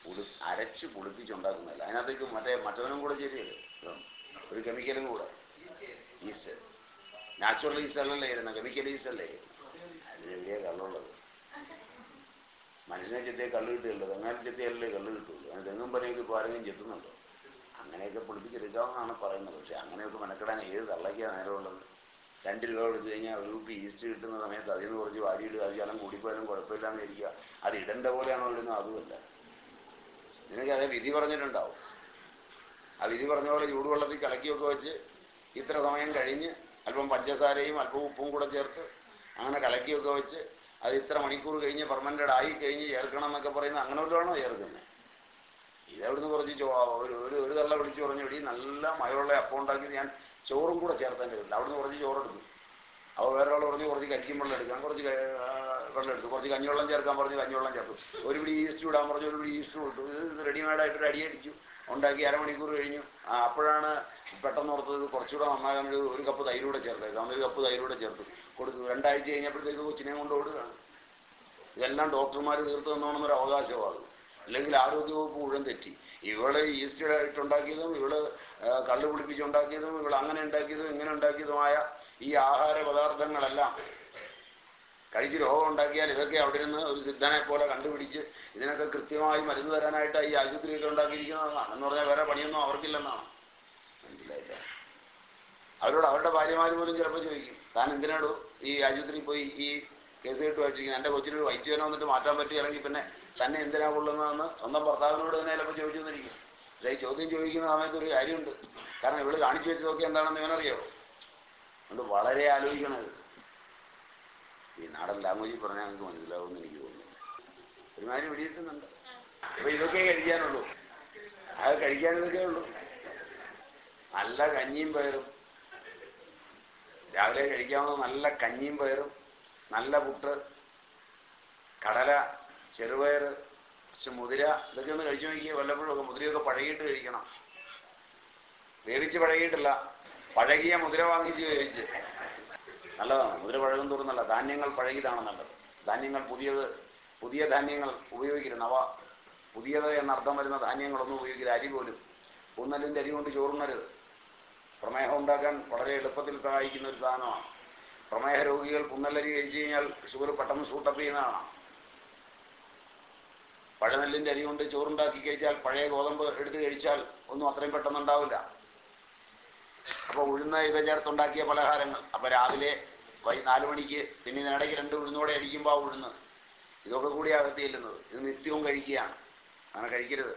A: പുളി അരച്ച് പുളിപ്പിച്ചുണ്ടാക്കുന്നില്ല അതിനകത്തേക്ക് മറ്റേ മറ്റവനും കൂടെ ശരിയല്ലേ ഒരു കെമിക്കലും കൂടെ. ഈസ്റ്റ് നാച്ചുറൽ ഈസ്റ്റ് അല്ലല്ലേ ഇരുന്ന കെമിക്കൽ ഈസ്റ്റ് അല്ലേ? അതിന് വലിയ കള്ളുള്ളത്. മനുഷ്യനെ ചെത്തിയ കള്ള് കിട്ടുകയുള്ളൂ തെങ്ങാൻ ചെത്തിയല്ലേ കള്ള് കിട്ടുള്ളൂ. അങ്ങനെ തെങ്ങും പറയും ഇപ്പോൾ ആരെങ്കിലും ചെത്തുന്നുണ്ടോ? അങ്ങനെയൊക്കെ പൊളിപ്പിച്ചെടുക്കാമെന്നാണ് പറയുന്നത്. പക്ഷെ അങ്ങനെയൊക്കെ മെനക്കെടാൻ ഏത് തള്ളയ്ക്കാണ് നേരമുള്ളത്? രണ്ട് രൂപ കൊടുത്തു കഴിഞ്ഞാൽ ഒരു ഈസ്റ്റ് കിട്ടുന്ന സമയത്ത് അതിൽ നിന്ന് കുറച്ച് വാരി ഇടുക അത് ശലം കൂടിപ്പോയാലും കുഴപ്പമില്ലാന്ന് ഇരിക്കുക അത് ഇടേണ്ട പോലെയാണോ ഇടുന്നത്? അതുമല്ല. നിനക്ക് അതേ വിധി പറഞ്ഞിട്ടുണ്ടാവും. ആ വിധി പറഞ്ഞ പോലെ ചൂടുവെള്ളത്തിൽ കലക്കിയൊക്കെ വെച്ച് ഇത്ര സമയം കഴിഞ്ഞ് അല്പം പഞ്ചസാരയും അല്പം ഉപ്പും കൂടെ ചേർത്ത് അങ്ങനെ കലക്കിയൊക്കെ വെച്ച് അത് ഇത്ര മണിക്കൂർ കഴിഞ്ഞ് പെർമനന്റ് ആയി കഴിഞ്ഞ് ചേർക്കണം എന്നൊക്കെ പറയുന്നത് അങ്ങനെ വല്ലതാണോ ചേർക്കുന്നത്. ഇതവിടുന്ന് കുറച്ച് ഒരു ഒരു ഒരു തള്ള വിളിച്ചു പറഞ്ഞു ഇടി നല്ല മഴയുള്ള അപ്പം ഉണ്ടാക്കി ഞാൻ ചോറും കൂടെ ചേർത്തേണ്ടി വരില്ല അവിടുന്ന് കുറച്ച് ചോറെടുത്തു അപ്പോൾ വേറെ പറഞ്ഞു കുറച്ച് കരിക്കും വെള്ളം എടുക്കാം. കുറച്ച് വെള്ളം എടുത്തു. കുറച്ച് കഞ്ഞിവെള്ളം ചേർക്കാൻ പറഞ്ഞു കഞ്ഞിവെള്ളം ചേർത്തു. ഒരു പിടി ഈസ്റ്റ് ഇടാൻ പറഞ്ഞു ഒരു പിടി ഈസ്റ്റ് ഇട്ടു. ഇത് റെഡിമെയ്ഡായിട്ട് ഒരു അടിയടിച്ചു ഉണ്ടാക്കി അരമണിക്കൂർ കഴിഞ്ഞു. അപ്പോഴാണ് പെട്ടെന്ന് ഓർത്തത് കുറച്ചുകൂടെ നന്നാകാൻ ഒരു ഒരു കപ്പ് തൈരൂടെ ചേർത്തത് അന്ന് ഒരു കപ്പ് തൈരൂടെ ചേർത്തു. കൊടുത്തു. രണ്ടാഴ്ച കഴിഞ്ഞപ്പോഴത്തേക്ക് കൊച്ചിനെ കൊണ്ട് ഇതെല്ലാം ഡോക്ടർമാർ തീർത്ത് തന്നോണമെന്നൊരു അവകാശമാണ് അല്ലെങ്കിൽ ആരോഗ്യവകുപ്പ് മുഴുവൻ തെറ്റി. ഇവൾ ഈസ്റ്റിലായിട്ടുണ്ടാക്കിയതും ഇട്ടുണ്ടാക്കിയതും ഇവൾ കള്ളു കള്ള് കുളിപ്പിച്ചുണ്ടാക്കിയതും ഇവൾ അങ്ങനെ ഉണ്ടാക്കിയതും ഇങ്ങനെ ഉണ്ടാക്കിയതുമായ ഈ ആഹാര പദാർത്ഥങ്ങളെല്ലാം കഴിച്ച് രോഗം ഉണ്ടാക്കിയാൽ ഇതൊക്കെ അവിടെ നിന്ന് ഒരു സിദ്ധനെ പോലെ കണ്ടുപിടിച്ച് ഇതിനൊക്കെ കൃത്യമായി മരുന്ന് തരാനായിട്ട് ഈ ആശുപത്രിയൊക്കെ ഉണ്ടാക്കിയിരിക്കുന്നതാണ് എന്ന് പറഞ്ഞാൽ വേറെ പണിയൊന്നും അവർക്കില്ലെന്നാണ്. മനസ്സിലായില്ല? അവരോട് അവരുടെ ഭാര്യമാർ പോലും ചിലപ്പോൾ ചോദിക്കും താൻ എന്തിനാടോ ഈ ആശുപത്രിയിൽ പോയി ഈ കേസ് കിട്ടുമായിട്ടിരിക്കുന്നത് എന്റെ കൊച്ചിനൊരു വൈദ്യുതനെ വന്നിട്ട് മാറ്റാൻ പറ്റുകയാണെങ്കിൽ പിന്നെ തന്നെ എന്തിനാ കൊള്ളുന്നതെന്ന് സ്വന്തം ഭർത്താവിനോട് തന്നെ ചിലപ്പോൾ ചോദിച്ചു തന്നിരിക്കും അല്ലെ ചോദ്യം ചോദിക്കുന്ന സമയത്ത് ഒരു കാര്യമുണ്ട്. കാരണം ഇവൾ കാണിച്ചു വെച്ചതൊക്കെ എന്താണെന്ന് ഇവനറിയാവോ അതുകൊണ്ട് വളരെ ആലോചിക്കണത് ഈ നാടൻ ലാംഗ്വേജിൽ പറഞ്ഞാൽ നിങ്ങൾക്ക് മനസ്സിലാവുമെന്ന് എനിക്ക് തോന്നുന്നു. ഒരുമാതിരി പിടിയിട്ടുന്നുണ്ട് അപ്പൊ ഇതൊക്കെ കഴിക്കാനുള്ളൂ. അത് കഴിക്കാൻ ഇതൊക്കെ ഉള്ളൂ. നല്ല കഞ്ഞിയും പയറും. രാവിലെ കഴിക്കാവുന്ന നല്ല കഞ്ഞിയും പയറും. നല്ല പുട്ട്. കടല. ചെറുപയർ കുറച്ച് മുതിര ഇതൊക്കെ ഒന്ന് കഴിച്ചു നോക്കിയാൽ വല്ലപ്പോഴും ഒക്കെ മുതിരയൊക്കെ പഴകിയിട്ട് കഴിക്കണം. വേവിച്ച് പഴകിയിട്ടില്ല. പഴകിയ മുതിര വാങ്ങിച്ച് വേവിച്ച് നല്ലതാണ്. മുതിര പഴകും തോറും ധാന്യങ്ങൾ പഴകിയതാണ് നല്ലത്. ധാന്യങ്ങൾ പുതിയത് പുതിയ ധാന്യങ്ങൾ ഉപയോഗിക്കരുത്. അവ പുതിയത് എന്നർത്ഥം വരുന്ന ധാന്യങ്ങളൊന്നും ഉപയോഗിക്കരുത്. അരി പോലും. ഒന്നല്ലിന്റെ അരി കൊണ്ട് ചോറുണ്ണരുത്. പ്രമേഹം ഉണ്ടാക്കാൻ വളരെ എളുപ്പത്തിൽ സഹായിക്കുന്ന ഒരു സാധനമാണ്. പ്രമേഹ രോഗികൾ പുന്നല്ലരി കഴിച്ചു കഴിഞ്ഞാൽ ഷുഗർ പെട്ടെന്ന് സൂട്ടപ്പ് ചെയ്യുന്നതാണ്. പഴനെല്ലിന്റെ അരി കൊണ്ട് ചോറുണ്ടാക്കി കഴിച്ചാൽ പഴയ ഗോതമ്പ് എടുത്ത് കഴിച്ചാൽ ഒന്നും അത്രയും പെട്ടെന്ന് ഉണ്ടാവില്ല അപ്പോൾ ഉഴുന്ന ഇവ ചേർത്തുണ്ടാക്കിയ പലഹാരങ്ങൾ. അപ്പോൾ രാവിലെ വൈ നാല് മണിക്ക് പിന്നെ ഇടയ്ക്ക് രണ്ട് ഉഴുന്നോടെ അടിക്കുമ്പോൾ ആ ഉഴുന്ന്. ഇതൊക്കെ കൂടി അകത്തിയില്ലുന്നത് ഇത് നിത്യവും കഴിക്കുകയാണ്. അങ്ങനെ കഴിക്കരുത്.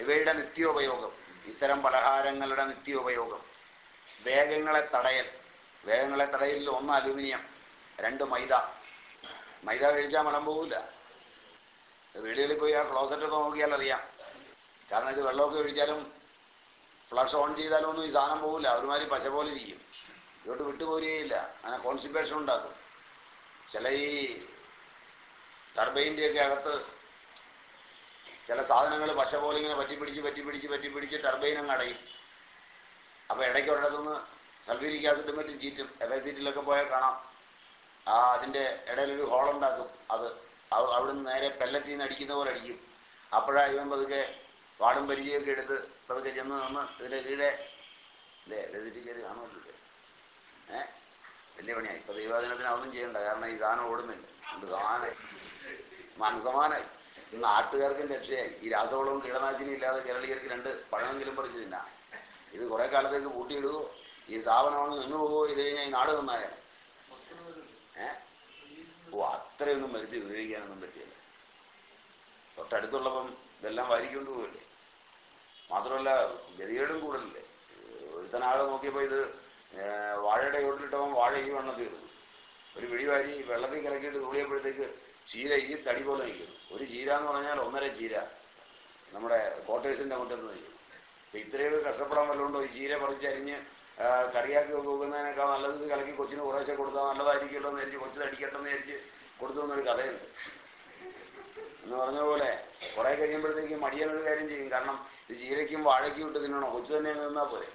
A: ഇവയുടെ നിത്യോപയോഗം. ഇത്തരം പലഹാരങ്ങളുടെ നിത്യോപയോഗം. വേഗങ്ങളെ തടയൽ. വേഗങ്ങളെ തടയലിൽ ഒന്ന് അലുമിനിയം രണ്ട് മൈദ. മൈദ കഴിച്ചാൽ മണം പോകില്ല വീടുകളിൽ പോയി ആ ക്ലോസറ്റ് നോക്കിയാൽ അറിയാം. കാരണം ഇത് വെള്ളമൊക്കെ ഒഴിച്ചാലും ഫ്ലഷ് ഓൺ ചെയ്താലും ഒന്നും ഈ സാധനം പോകില്ല ഒരുമാതിരി പശ പോലെ ഇരിക്കും. ഇതോട്ട് വിട്ടുപോരുകയില്ല. അങ്ങനെ കോൺസ്റ്റിപ്പേഷൻ ഉണ്ടാക്കും. ചില ഈ ടർബൈന്റെയൊക്കെ അകത്ത് ചില സാധനങ്ങൾ പശ പോലെ ഇങ്ങനെ പറ്റിപ്പിടിച്ച് പറ്റിപ്പിടിച്ച് പറ്റിപ്പിടിച്ച് ടർബൈൻ അങ്ങ് അടയും. അപ്പോൾ ഇടയ്ക്ക് ഒരിടത്തുനിന്ന് സൾഫ്യൂരിക് ആസിഡും മറ്റും ചീറ്റും എഫൈസീറ്റിലൊക്കെ പോയാൽ കാണാം. ആ അതിന്റെ ഇടയിലൊരു ഹോളുണ്ടാക്കും അത് അവിടുന്ന് നേരെ പെല്ലറ്റിൽ നിന്ന് അടിക്കുന്ന പോലെ അടിക്കും. അപ്പോഴാണ് ഇവൻ പതുക്കെ വാടും പരിചയമൊക്കെ എടുത്ത് പതുക്കെ ചെന്ന് നിന്ന് ഇതിന്റെ കീഴെ അല്ലേ എഴുതിട്ട് കയറി കാണുമല്ലേ ഏ? വലിയ പണിയായി. ഇപ്പൊ ദൈവാദിനത്തിന് അതൊന്നും ചെയ്യണ്ട. കാരണം ഈ സാധനം ഓടുന്നില്ല. അതുകൊണ്ട് സമാനായി മനസമാനായി നാട്ടുകാർക്കും രക്ഷയായി. ഈ രാസവളവും കീടനാശിനി ഇല്ലാതെ കേരളീയർക്ക് രണ്ട് പഴമെങ്കിലും പറിച്ചു ഇത് കുറെ കാലത്തേക്ക് കൂട്ടിയിടുവോ? ഈ സ്ഥാപനം അങ്ങ് നിന്ന് പോവുകയോ ഇത് കഴിഞ്ഞാൽ ഈ നാട് നന്നായ ഏ? ഓ അത്രയൊന്നും വരുത്തി ഉപയോഗിക്കാനൊന്നും പറ്റിയില്ല തൊട്ടടുത്തുള്ളപ്പം ഇതെല്ലാം വാരിക്കൊണ്ട് പോവില്ലേ? മാത്രമല്ല ഗതികേടും കൂടുതലല്ലേ? ഒരുത്തനാകെ നോക്കിയപ്പോൾ ഇത് വാഴയുടെ ചോട്ടിലിട്ടവൻ വാഴ ഈ വണ്ണം തീർന്നു. ഒരു വിഴി വാരി വെള്ളത്തിൽ കിറക്കിയിട്ട് തൂളിയപ്പോഴത്തേക്ക് ചീര ഈ തടി പോലെ നിൽക്കുന്നു. ഒരു ചീര എന്ന് പറഞ്ഞാൽ ഒന്നര ചീര. നമ്മുടെ കോട്ടേഴ്സിന്റെ മുറ്റത്ത് നിൽക്കുന്നു. ഇത്രയൊക്കെ കഷ്ടപ്പെടാൻ വല്ലതുകൊണ്ടോ ഈ ചീര പറിച്ചരിഞ്ഞ് കറിയാക്കി പോകുന്നതിനേക്കാൾ നല്ലത് കലക്കി കൊച്ചിന് കുറേശ്ശെ കൊടുത്താൽ നല്ലതായിരിക്കുമല്ലോ എന്ന് വിചാരിച്ച് കൊച്ചു തടിക്കട്ടെ എന്ന് വിചാരിച്ച് കൊടുത്തു എന്നൊരു കഥയുണ്ട്. എന്ന് പറഞ്ഞ പോലെ കുറെ കഴിയുമ്പോഴത്തേക്കും മടിയാനൊരു കാര്യം ചെയ്യും. കാരണം ഇത് ചീരയ്ക്കും വാഴയ്ക്കും ഇട്ട് തിന്നണോ? കൊച്ചു തന്നെ നിന്നാൽ പോരെ.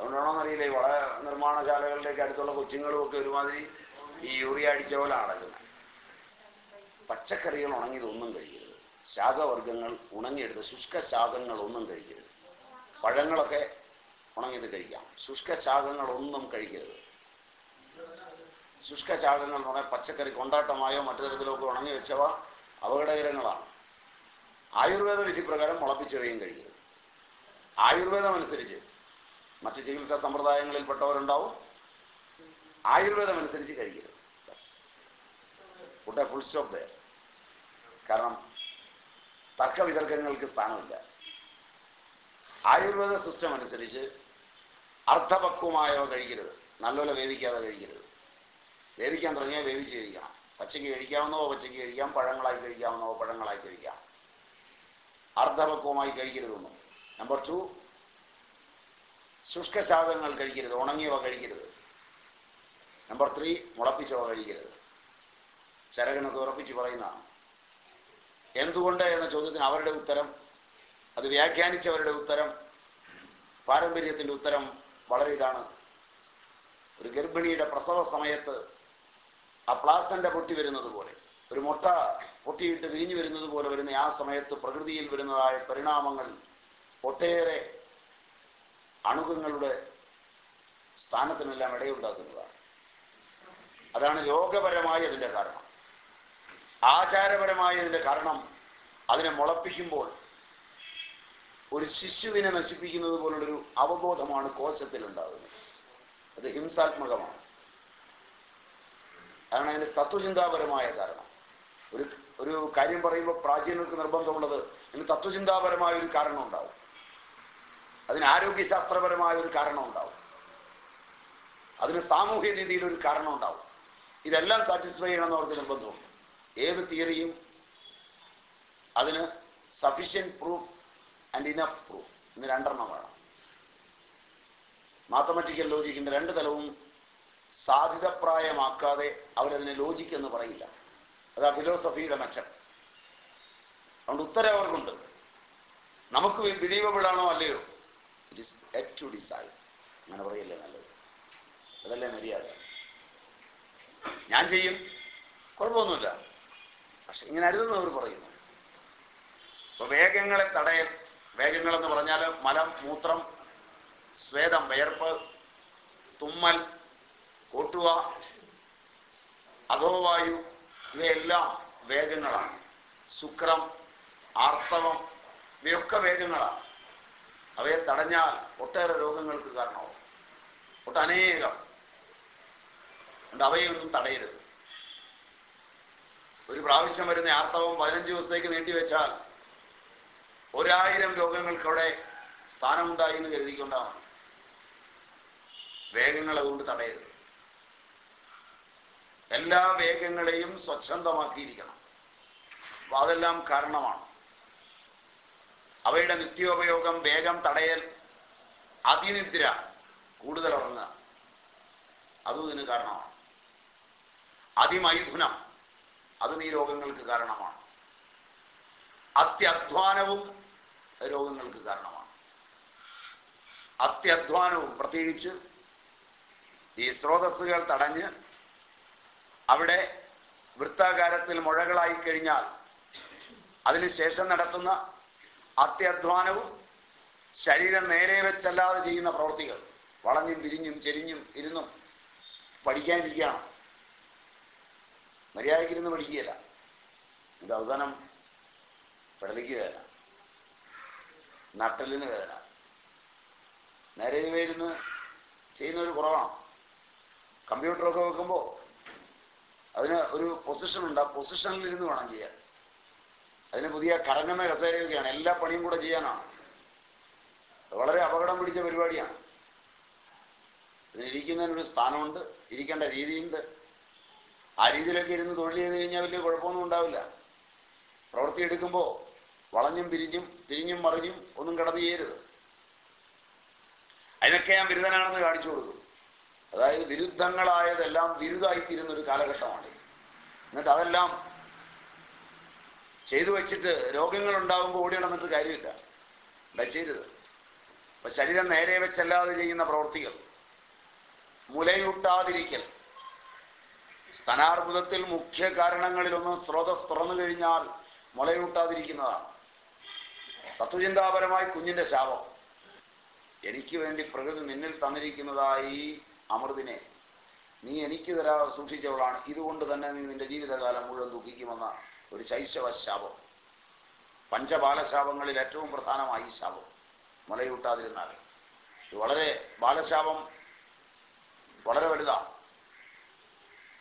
A: അതുകൊണ്ടാണോ എന്നറിയില്ല ഈ വള നിർമ്മാണശാലകളിലേക്ക് അടുത്തുള്ള കൊച്ചുങ്ങളും ഒക്കെ ഒരുമാതിരി ഈ യൂറിയ അടിച്ച പോലെ നടക്കുന്നത്. പച്ചക്കറികൾ ഉണങ്ങിയതൊന്നും കഴിക്കരുത്. ശാഖവർഗങ്ങൾ ഉണങ്ങിയെടുത്ത് ശുഷ്ക ശാഖങ്ങൾ ഒന്നും കഴിക്കരുത്. പഴങ്ങളൊക്കെ ഉണങ്ങിയത് കഴിക്കാം. ശുഷ്ക ശാഖങ്ങൾ ഒന്നും കഴിക്കരുത്. ശുഷ്ക ശാഖങ്ങൾ എന്ന് പറഞ്ഞാൽ പച്ചക്കറി കൊണ്ടാട്ടമായോ മറ്റു തരത്തിലോ ഒക്കെ ഉണങ്ങി വെച്ചവ അപകടകരങ്ങളാണ്. ആയുർവേദ വിധി പ്രകാരം മുളപ്പിച്ചെറിയും കഴിക്കരുത്. ആയുർവേദം അനുസരിച്ച് മറ്റ് ചികിത്സാ സമ്പ്രദായങ്ങളിൽപ്പെട്ടവരുണ്ടാവും. ആയുർവേദം അനുസരിച്ച് കഴിക്കരുത്. കൂട്ടെ ഫുൾ സ്റ്റോപ്പ് ദയർ കാരണം തർക്കവിതർക്കങ്ങൾക്ക് സ്ഥാനമില്ല. ആയുർവേദ സിസ്റ്റം അനുസരിച്ച് അർത്ഥപക്വമായവ കഴിക്കരുത്. നല്ലപോലെ വേവിക്കാതെ കഴിക്കരുത്. വേവിക്കാൻ തുടങ്ങിയാൽ വേവിച്ച് കഴിക്കണം. പച്ചയ്ക്ക് കഴിക്കാവുന്നവോ പച്ചയ്ക്ക് കഴിക്കാം. പഴങ്ങളായി കഴിക്കാവുന്നവോ പഴങ്ങളായി കഴിക്കാം. അർദ്ധപക്വമായി കഴിക്കരുതൊന്നും. നമ്പർ ടു ശുഷ്കശാദങ്ങൾ കഴിക്കരുത്. ഉണങ്ങിയവ കഴിക്കരുത്. നമ്പർ ത്രീ മുളപ്പിച്ചവ കഴിക്കരുത്. ചരകനൊക്കെ ഉറപ്പിച്ച് പറയുന്നതാണ്. എന്തുകൊണ്ട് എന്ന ചോദ്യത്തിന് അവരുടെ ഉത്തരം അത് വ്യാഖ്യാനിച്ചവരുടെ ഉത്തരം പാരമ്പര്യത്തിന്റെ ഉത്തരം വളരെ ഇതാണ്. ഒരു ഗർഭിണിയുടെ പ്രസവ സമയത്ത് ആ പ്ലാസന്റെ പൊട്ടി വരുന്നത് പോലെ ഒരു മുട്ട പൊട്ടിയിട്ട് വിരിഞ്ഞു വരുന്നത് പോലെ വരുന്ന ആ സമയത്ത് പ്രകൃതിയിൽ വരുന്നതായ പരിണാമങ്ങൾ ഒട്ടേറെ അണുകങ്ങളുടെ സ്ഥാനത്തിനെല്ലാം ഇടയുണ്ടാക്കുന്നതാണ്. അതാണ് യോഗപരമായി അതിന്റെ കാരണം. ആചാരപരമായ അതിന്റെ കാരണം അതിനെ മുളപ്പിക്കുമ്പോൾ ഒരു ശിശുവിനെ നശിപ്പിക്കുന്നത് പോലുള്ളൊരു അവബോധമാണ് കോശത്തിൽ ഉണ്ടാകുന്നത് അത് ഹിംസാത്മകമാണ്. അതാണ് അതിന്റെ തത്വചിന്താപരമായ കാരണം. ഒരു ഒരു കാര്യം പറയുമ്പോൾ പ്രാചീനർക്ക് നിർബന്ധമുള്ളത് അതിന് തത്വചിന്താപരമായ ഒരു കാരണം ഉണ്ടാവും. അതിന് ആരോഗ്യശാസ്ത്രപരമായ ഒരു കാരണം ഉണ്ടാവും. അതിന് സാമൂഹ്യ രീതിയിൽ ഒരു കാരണം ഉണ്ടാവും. ഇതെല്ലാം സാറ്റിസ്ഫൈ ചെയ്യണമെന്ന് അവർക്ക് നിർബന്ധമുണ്ട്. ഏത് തിയറിയും അതിന് sufficient proof and enough proof ഇന്ന് രണ്ടെണ്ണം വേണം. മാത്തമാറ്റിക്കൽ ലോജിക്കിന്റെ രണ്ട് തലവും സാധ്യതപ്രായമാക്കാതെ അവരതിനെ ലോജിക്ക് എന്ന് പറയില്ല. അതാ ഫിലോസഫിയുടെ മെച്ചം. അതുകൊണ്ട് ഉത്തരം അവർക്കുണ്ട്. നമുക്ക് ബിലീവബിൾ ആണോ അല്ലയോ? ഇറ്റ് എറ്റ് ടു ഡിസൈഡ് അങ്ങനെ പറയല്ലേ നല്ലത്. അതല്ലേ മര്യാദ? ഞാൻ ചെയ്യും. കുഴപ്പമൊന്നുമില്ല. പക്ഷെ ഇങ്ങനെ അരുതെന്ന് അവർ പറയുന്നു. അപ്പൊ വേഗങ്ങളെ തടയൽ വേഗങ്ങൾ എന്ന് പറഞ്ഞാൽ മലം മൂത്രം സ്വേദം വിയർപ്പ് തുമ്മൽ കോട്ടുവ അധോവായു ഇവയെല്ലാം വേഗങ്ങളാണ്. ശുക്രം ആർത്തവം ഇവയൊക്കെ വേഗങ്ങളാണ്. അവയെ തടഞ്ഞാൽ ഒട്ടേറെ രോഗങ്ങൾക്ക് കാരണമാവും. ഒട്ടനേകം അതുകൊണ്ട് അവയൊന്നും തടയരുത്. ഒരു പ്രാവശ്യം വരുന്ന ആർത്തവം പതിനഞ്ച് ദിവസത്തേക്ക് നീട്ടിവെച്ചാൽ ഒരായിരം രോഗങ്ങൾക്ക് അവിടെ സ്ഥാനമുണ്ടായി എന്ന് കരുതിക്കൊണ്ടാണ്. വേഗങ്ങൾ അതുകൊണ്ട് തടയരുത്. എല്ലാ വേഗങ്ങളെയും സ്വച്ഛന്തമാക്കിയിരിക്കണം അപ്പൊ അതെല്ലാം കാരണമാണ്. അവയുടെ നിത്യോപയോഗം വേഗം തടയൽ അതിനിദ്ര കൂടുതൽ ഉറങ്ങുക അതും ഇതിന് കാരണമാണ്. അതിമൈഥുനം അതും ഈ രോഗങ്ങൾക്ക് കാരണമാണ്. അത്യധ്വാനവും രോഗങ്ങൾക്ക് കാരണമാണ്. അത്യധ്വാനവും പ്രത്യേകിച്ച് ഈ സ്രോതസ്സുകൾ തടഞ്ഞ് അവിടെ വൃത്താകാരത്തിൽ മുഴകളായി കഴിഞ്ഞാൽ അതിനുശേഷം നടത്തുന്ന അത്യധ്വാനവും ശരീരം നേരെ വെച്ചല്ലാതെ ചെയ്യുന്ന പ്രവൃത്തികൾ വളഞ്ഞും പിരിഞ്ഞും ചെരിഞ്ഞും ഇരുന്നും പഠിക്കാനിരിക്കുകയാണ്. മര്യാദയ്ക്കിരുന്ന് പഠിക്കുകയില്ല. ഇത് അവസാനം പഠിപ്പിക്കുകയല്ല. നട്ടലിന് വേദന. നേരെ ചെയ്യുന്ന ഒരു കുറവാണ്. കമ്പ്യൂട്ടറൊക്കെ വെക്കുമ്പോൾ അതിന് ഒരു പൊസിഷൻ ഉണ്ട്. ആ പൊസിഷനിൽ ഇരുന്ന് വേണം ചെയ്യാൻ. അതിന് പുതിയ കറങ്ങുന്ന കസേരയൊക്കെയാണ്. എല്ലാ പണിയും കൂടെ ചെയ്യാനാണ്. വളരെ അപകടം പിടിച്ച പരിപാടിയാണ്. ഇതിന് ഇരിക്കുന്നതിനൊരു സ്ഥാനമുണ്ട്. ഇരിക്കേണ്ട രീതിയുണ്ട്. ആ രീതിയിലൊക്കെ ഇരുന്ന് തൊഴിൽ ചെയ്ത് കഴിഞ്ഞാൽ വലിയ കുഴപ്പമൊന്നും ഉണ്ടാവില്ല. പ്രവൃത്തി എടുക്കുമ്പോൾ വളഞ്ഞും പിരിഞ്ഞും പിരിഞ്ഞും മറിഞ്ഞും ഒന്നും കടന്നു ചെയ്യരുത് അതിനൊക്കെ ഞാൻ ബിരുദനാണെന്ന് കാണിച്ചു കൊടുക്കും. അതായത് വിരുദ്ധങ്ങളായതെല്ലാം ബിരുദായിത്തീരുന്ന ഒരു കാലഘട്ടമാണ്. എന്നിട്ട് അതെല്ലാം ചെയ്തു വെച്ചിട്ട് രോഗങ്ങൾ ഉണ്ടാകുമ്പോൾ ഓടി നടന്നിട്ട് കാര്യമില്ല. അല്ല ചെയ്തത് അപ്പൊ ശരീരം നേരെ വെച്ചല്ലാതെ ചെയ്യുന്ന പ്രവൃത്തികൾ മുലയൂട്ടാതിരിക്കൽ സ്തനാർബുദത്തിൽ മുഖ്യ കാരണങ്ങളിലൊന്ന് സ്രോതസ് തുറന്നു കഴിഞ്ഞാൽ മുലയൂട്ടാതിരിക്കുന്നതാണ് തത്വചിന്താപരമായി കുഞ്ഞിന്റെ ശാപം. എനിക്ക് വേണ്ടി പ്രകൃതി നിന്നിൽ തന്നിരിക്കുന്നതായി അമൃതിനെ. നീ എനിക്ക് തരാതെ സൂക്ഷിച്ചവളാണ്. ഇതുകൊണ്ട് തന്നെ നീ നിന്റെ ജീവിതകാലം മുഴുവൻ ദുഃഖിക്കുമെന്ന ഒരു ശൈശവ ശാപം. പഞ്ചബാലശാപങ്ങളിൽ ഏറ്റവും പ്രധാനമായി ശാപം. മുലയൂട്ടാതിരുന്നാൽ. ഇത് വളരെ ബാലശാപം വളരെ വലുതാണ്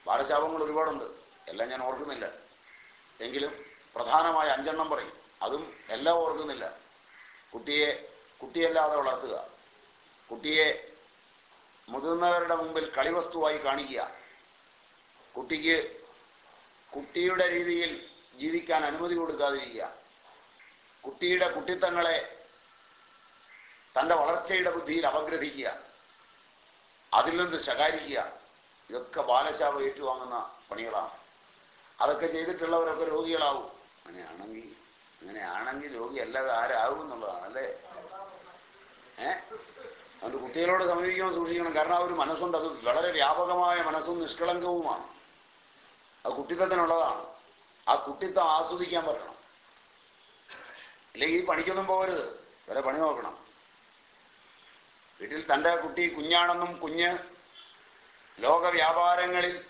A: ബാലശാപങ്ങൾ ഒരുപാടുണ്ട്. എല്ലാം ഞാൻ ഓർക്കുന്നില്ല. എങ്കിലും പ്രധാനമായ അഞ്ചെണ്ണം പറയും. അതും എല്ലാം ഓർക്കുന്നില്ല. കുട്ടിയെ കുട്ടിയല്ലാതെ വളർത്തുക. കുട്ടിയെ മുതിർന്നവരുടെ മുമ്പിൽ കളിവസ്തുവായി കാണിക്കുക. കുട്ടിക്ക് കുട്ടിയുടെ രീതിയിൽ ജീവിക്കാൻ അനുമതി കൊടുക്കാതിരിക്കുക. കുട്ടിയുടെ കുട്ടിത്തങ്ങളെ തന്റെ വളർച്ചയുടെ ബുദ്ധിയിൽ അപഗ്രഹിക്കുക അതിൽ നിന്ന് ശകാരിക്കുക. ഇതൊക്കെ ബാലശാപം ഏറ്റുവാങ്ങുന്ന പണികളാണ്. അതൊക്കെ ചെയ്തിട്ടുള്ളവരൊക്കെ രോഗികളാവും. അങ്ങനെയാണെങ്കിൽ അങ്ങനെയാണെങ്കിൽ രോഗി അല്ലാതെ ആരാകും എന്നുള്ളതാണ് അല്ലേ ഏ? അതുകൊണ്ട് കുട്ടികളോട് സമീപിക്കുമ്പോൾ സൂക്ഷിക്കണം. കാരണം ആ ഒരു മനസ്സുണ്ട്. അത് വളരെ വ്യാപകമായ മനസ്സും നിഷ്കളങ്കവുമാണ്. അത് കുട്ടിത്തത്തിനുള്ളതാണ്. ആ കുട്ടിത്തം ആസ്വദിക്കാൻ പറ്റണം. ഇല്ലെങ്കിൽ ഈ പണിക്കൊന്നും പോകരുത്. വരെ പണി നോക്കണം. വീട്ടിൽ തന്റെ കുട്ടി കുഞ്ഞാണെന്നും കുഞ്ഞ് ലോകവ്യാപാരങ്ങളിൽ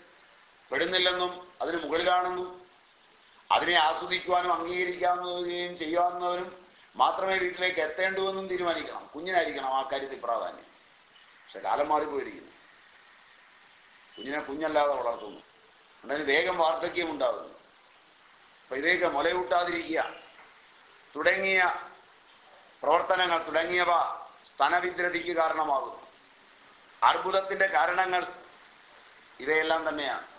A: പെടുന്നില്ലെന്നും അതിന് മുകളിലാണെന്നും അതിനെ ആസ്വദിക്കുവാനും അംഗീകരിക്കാവുന്നതുകയും ചെയ്യാവുന്നവരും മാത്രമേ വീട്ടിലേക്ക് എത്തേണ്ടുവെന്നും തീരുമാനിക്കണം. കുഞ്ഞിനായിരിക്കണം ആ കാര്യത്തിൽ പ്രാധാന്യം. പക്ഷെ കാലം മാറിപ്പോയിരിക്കുന്നു. കുഞ്ഞിനെ കുഞ്ഞല്ലാതെ വളർത്തുന്നു. അതിന് വേഗം വാർദ്ധക്യം ഉണ്ടാകുന്നു. അപ്പൊ ഇതേക്ക് മുലയൂട്ടാതിരിക്കുക. തുടങ്ങിയ പ്രവർത്തനങ്ങൾ തുടങ്ങിയവ സ്തനവിദ്രതിക്ക് കാരണമാകുന്നു. അർബുദത്തിന്റെ കാരണങ്ങൾ ഇവയെല്ലാം തന്നെയാണ്.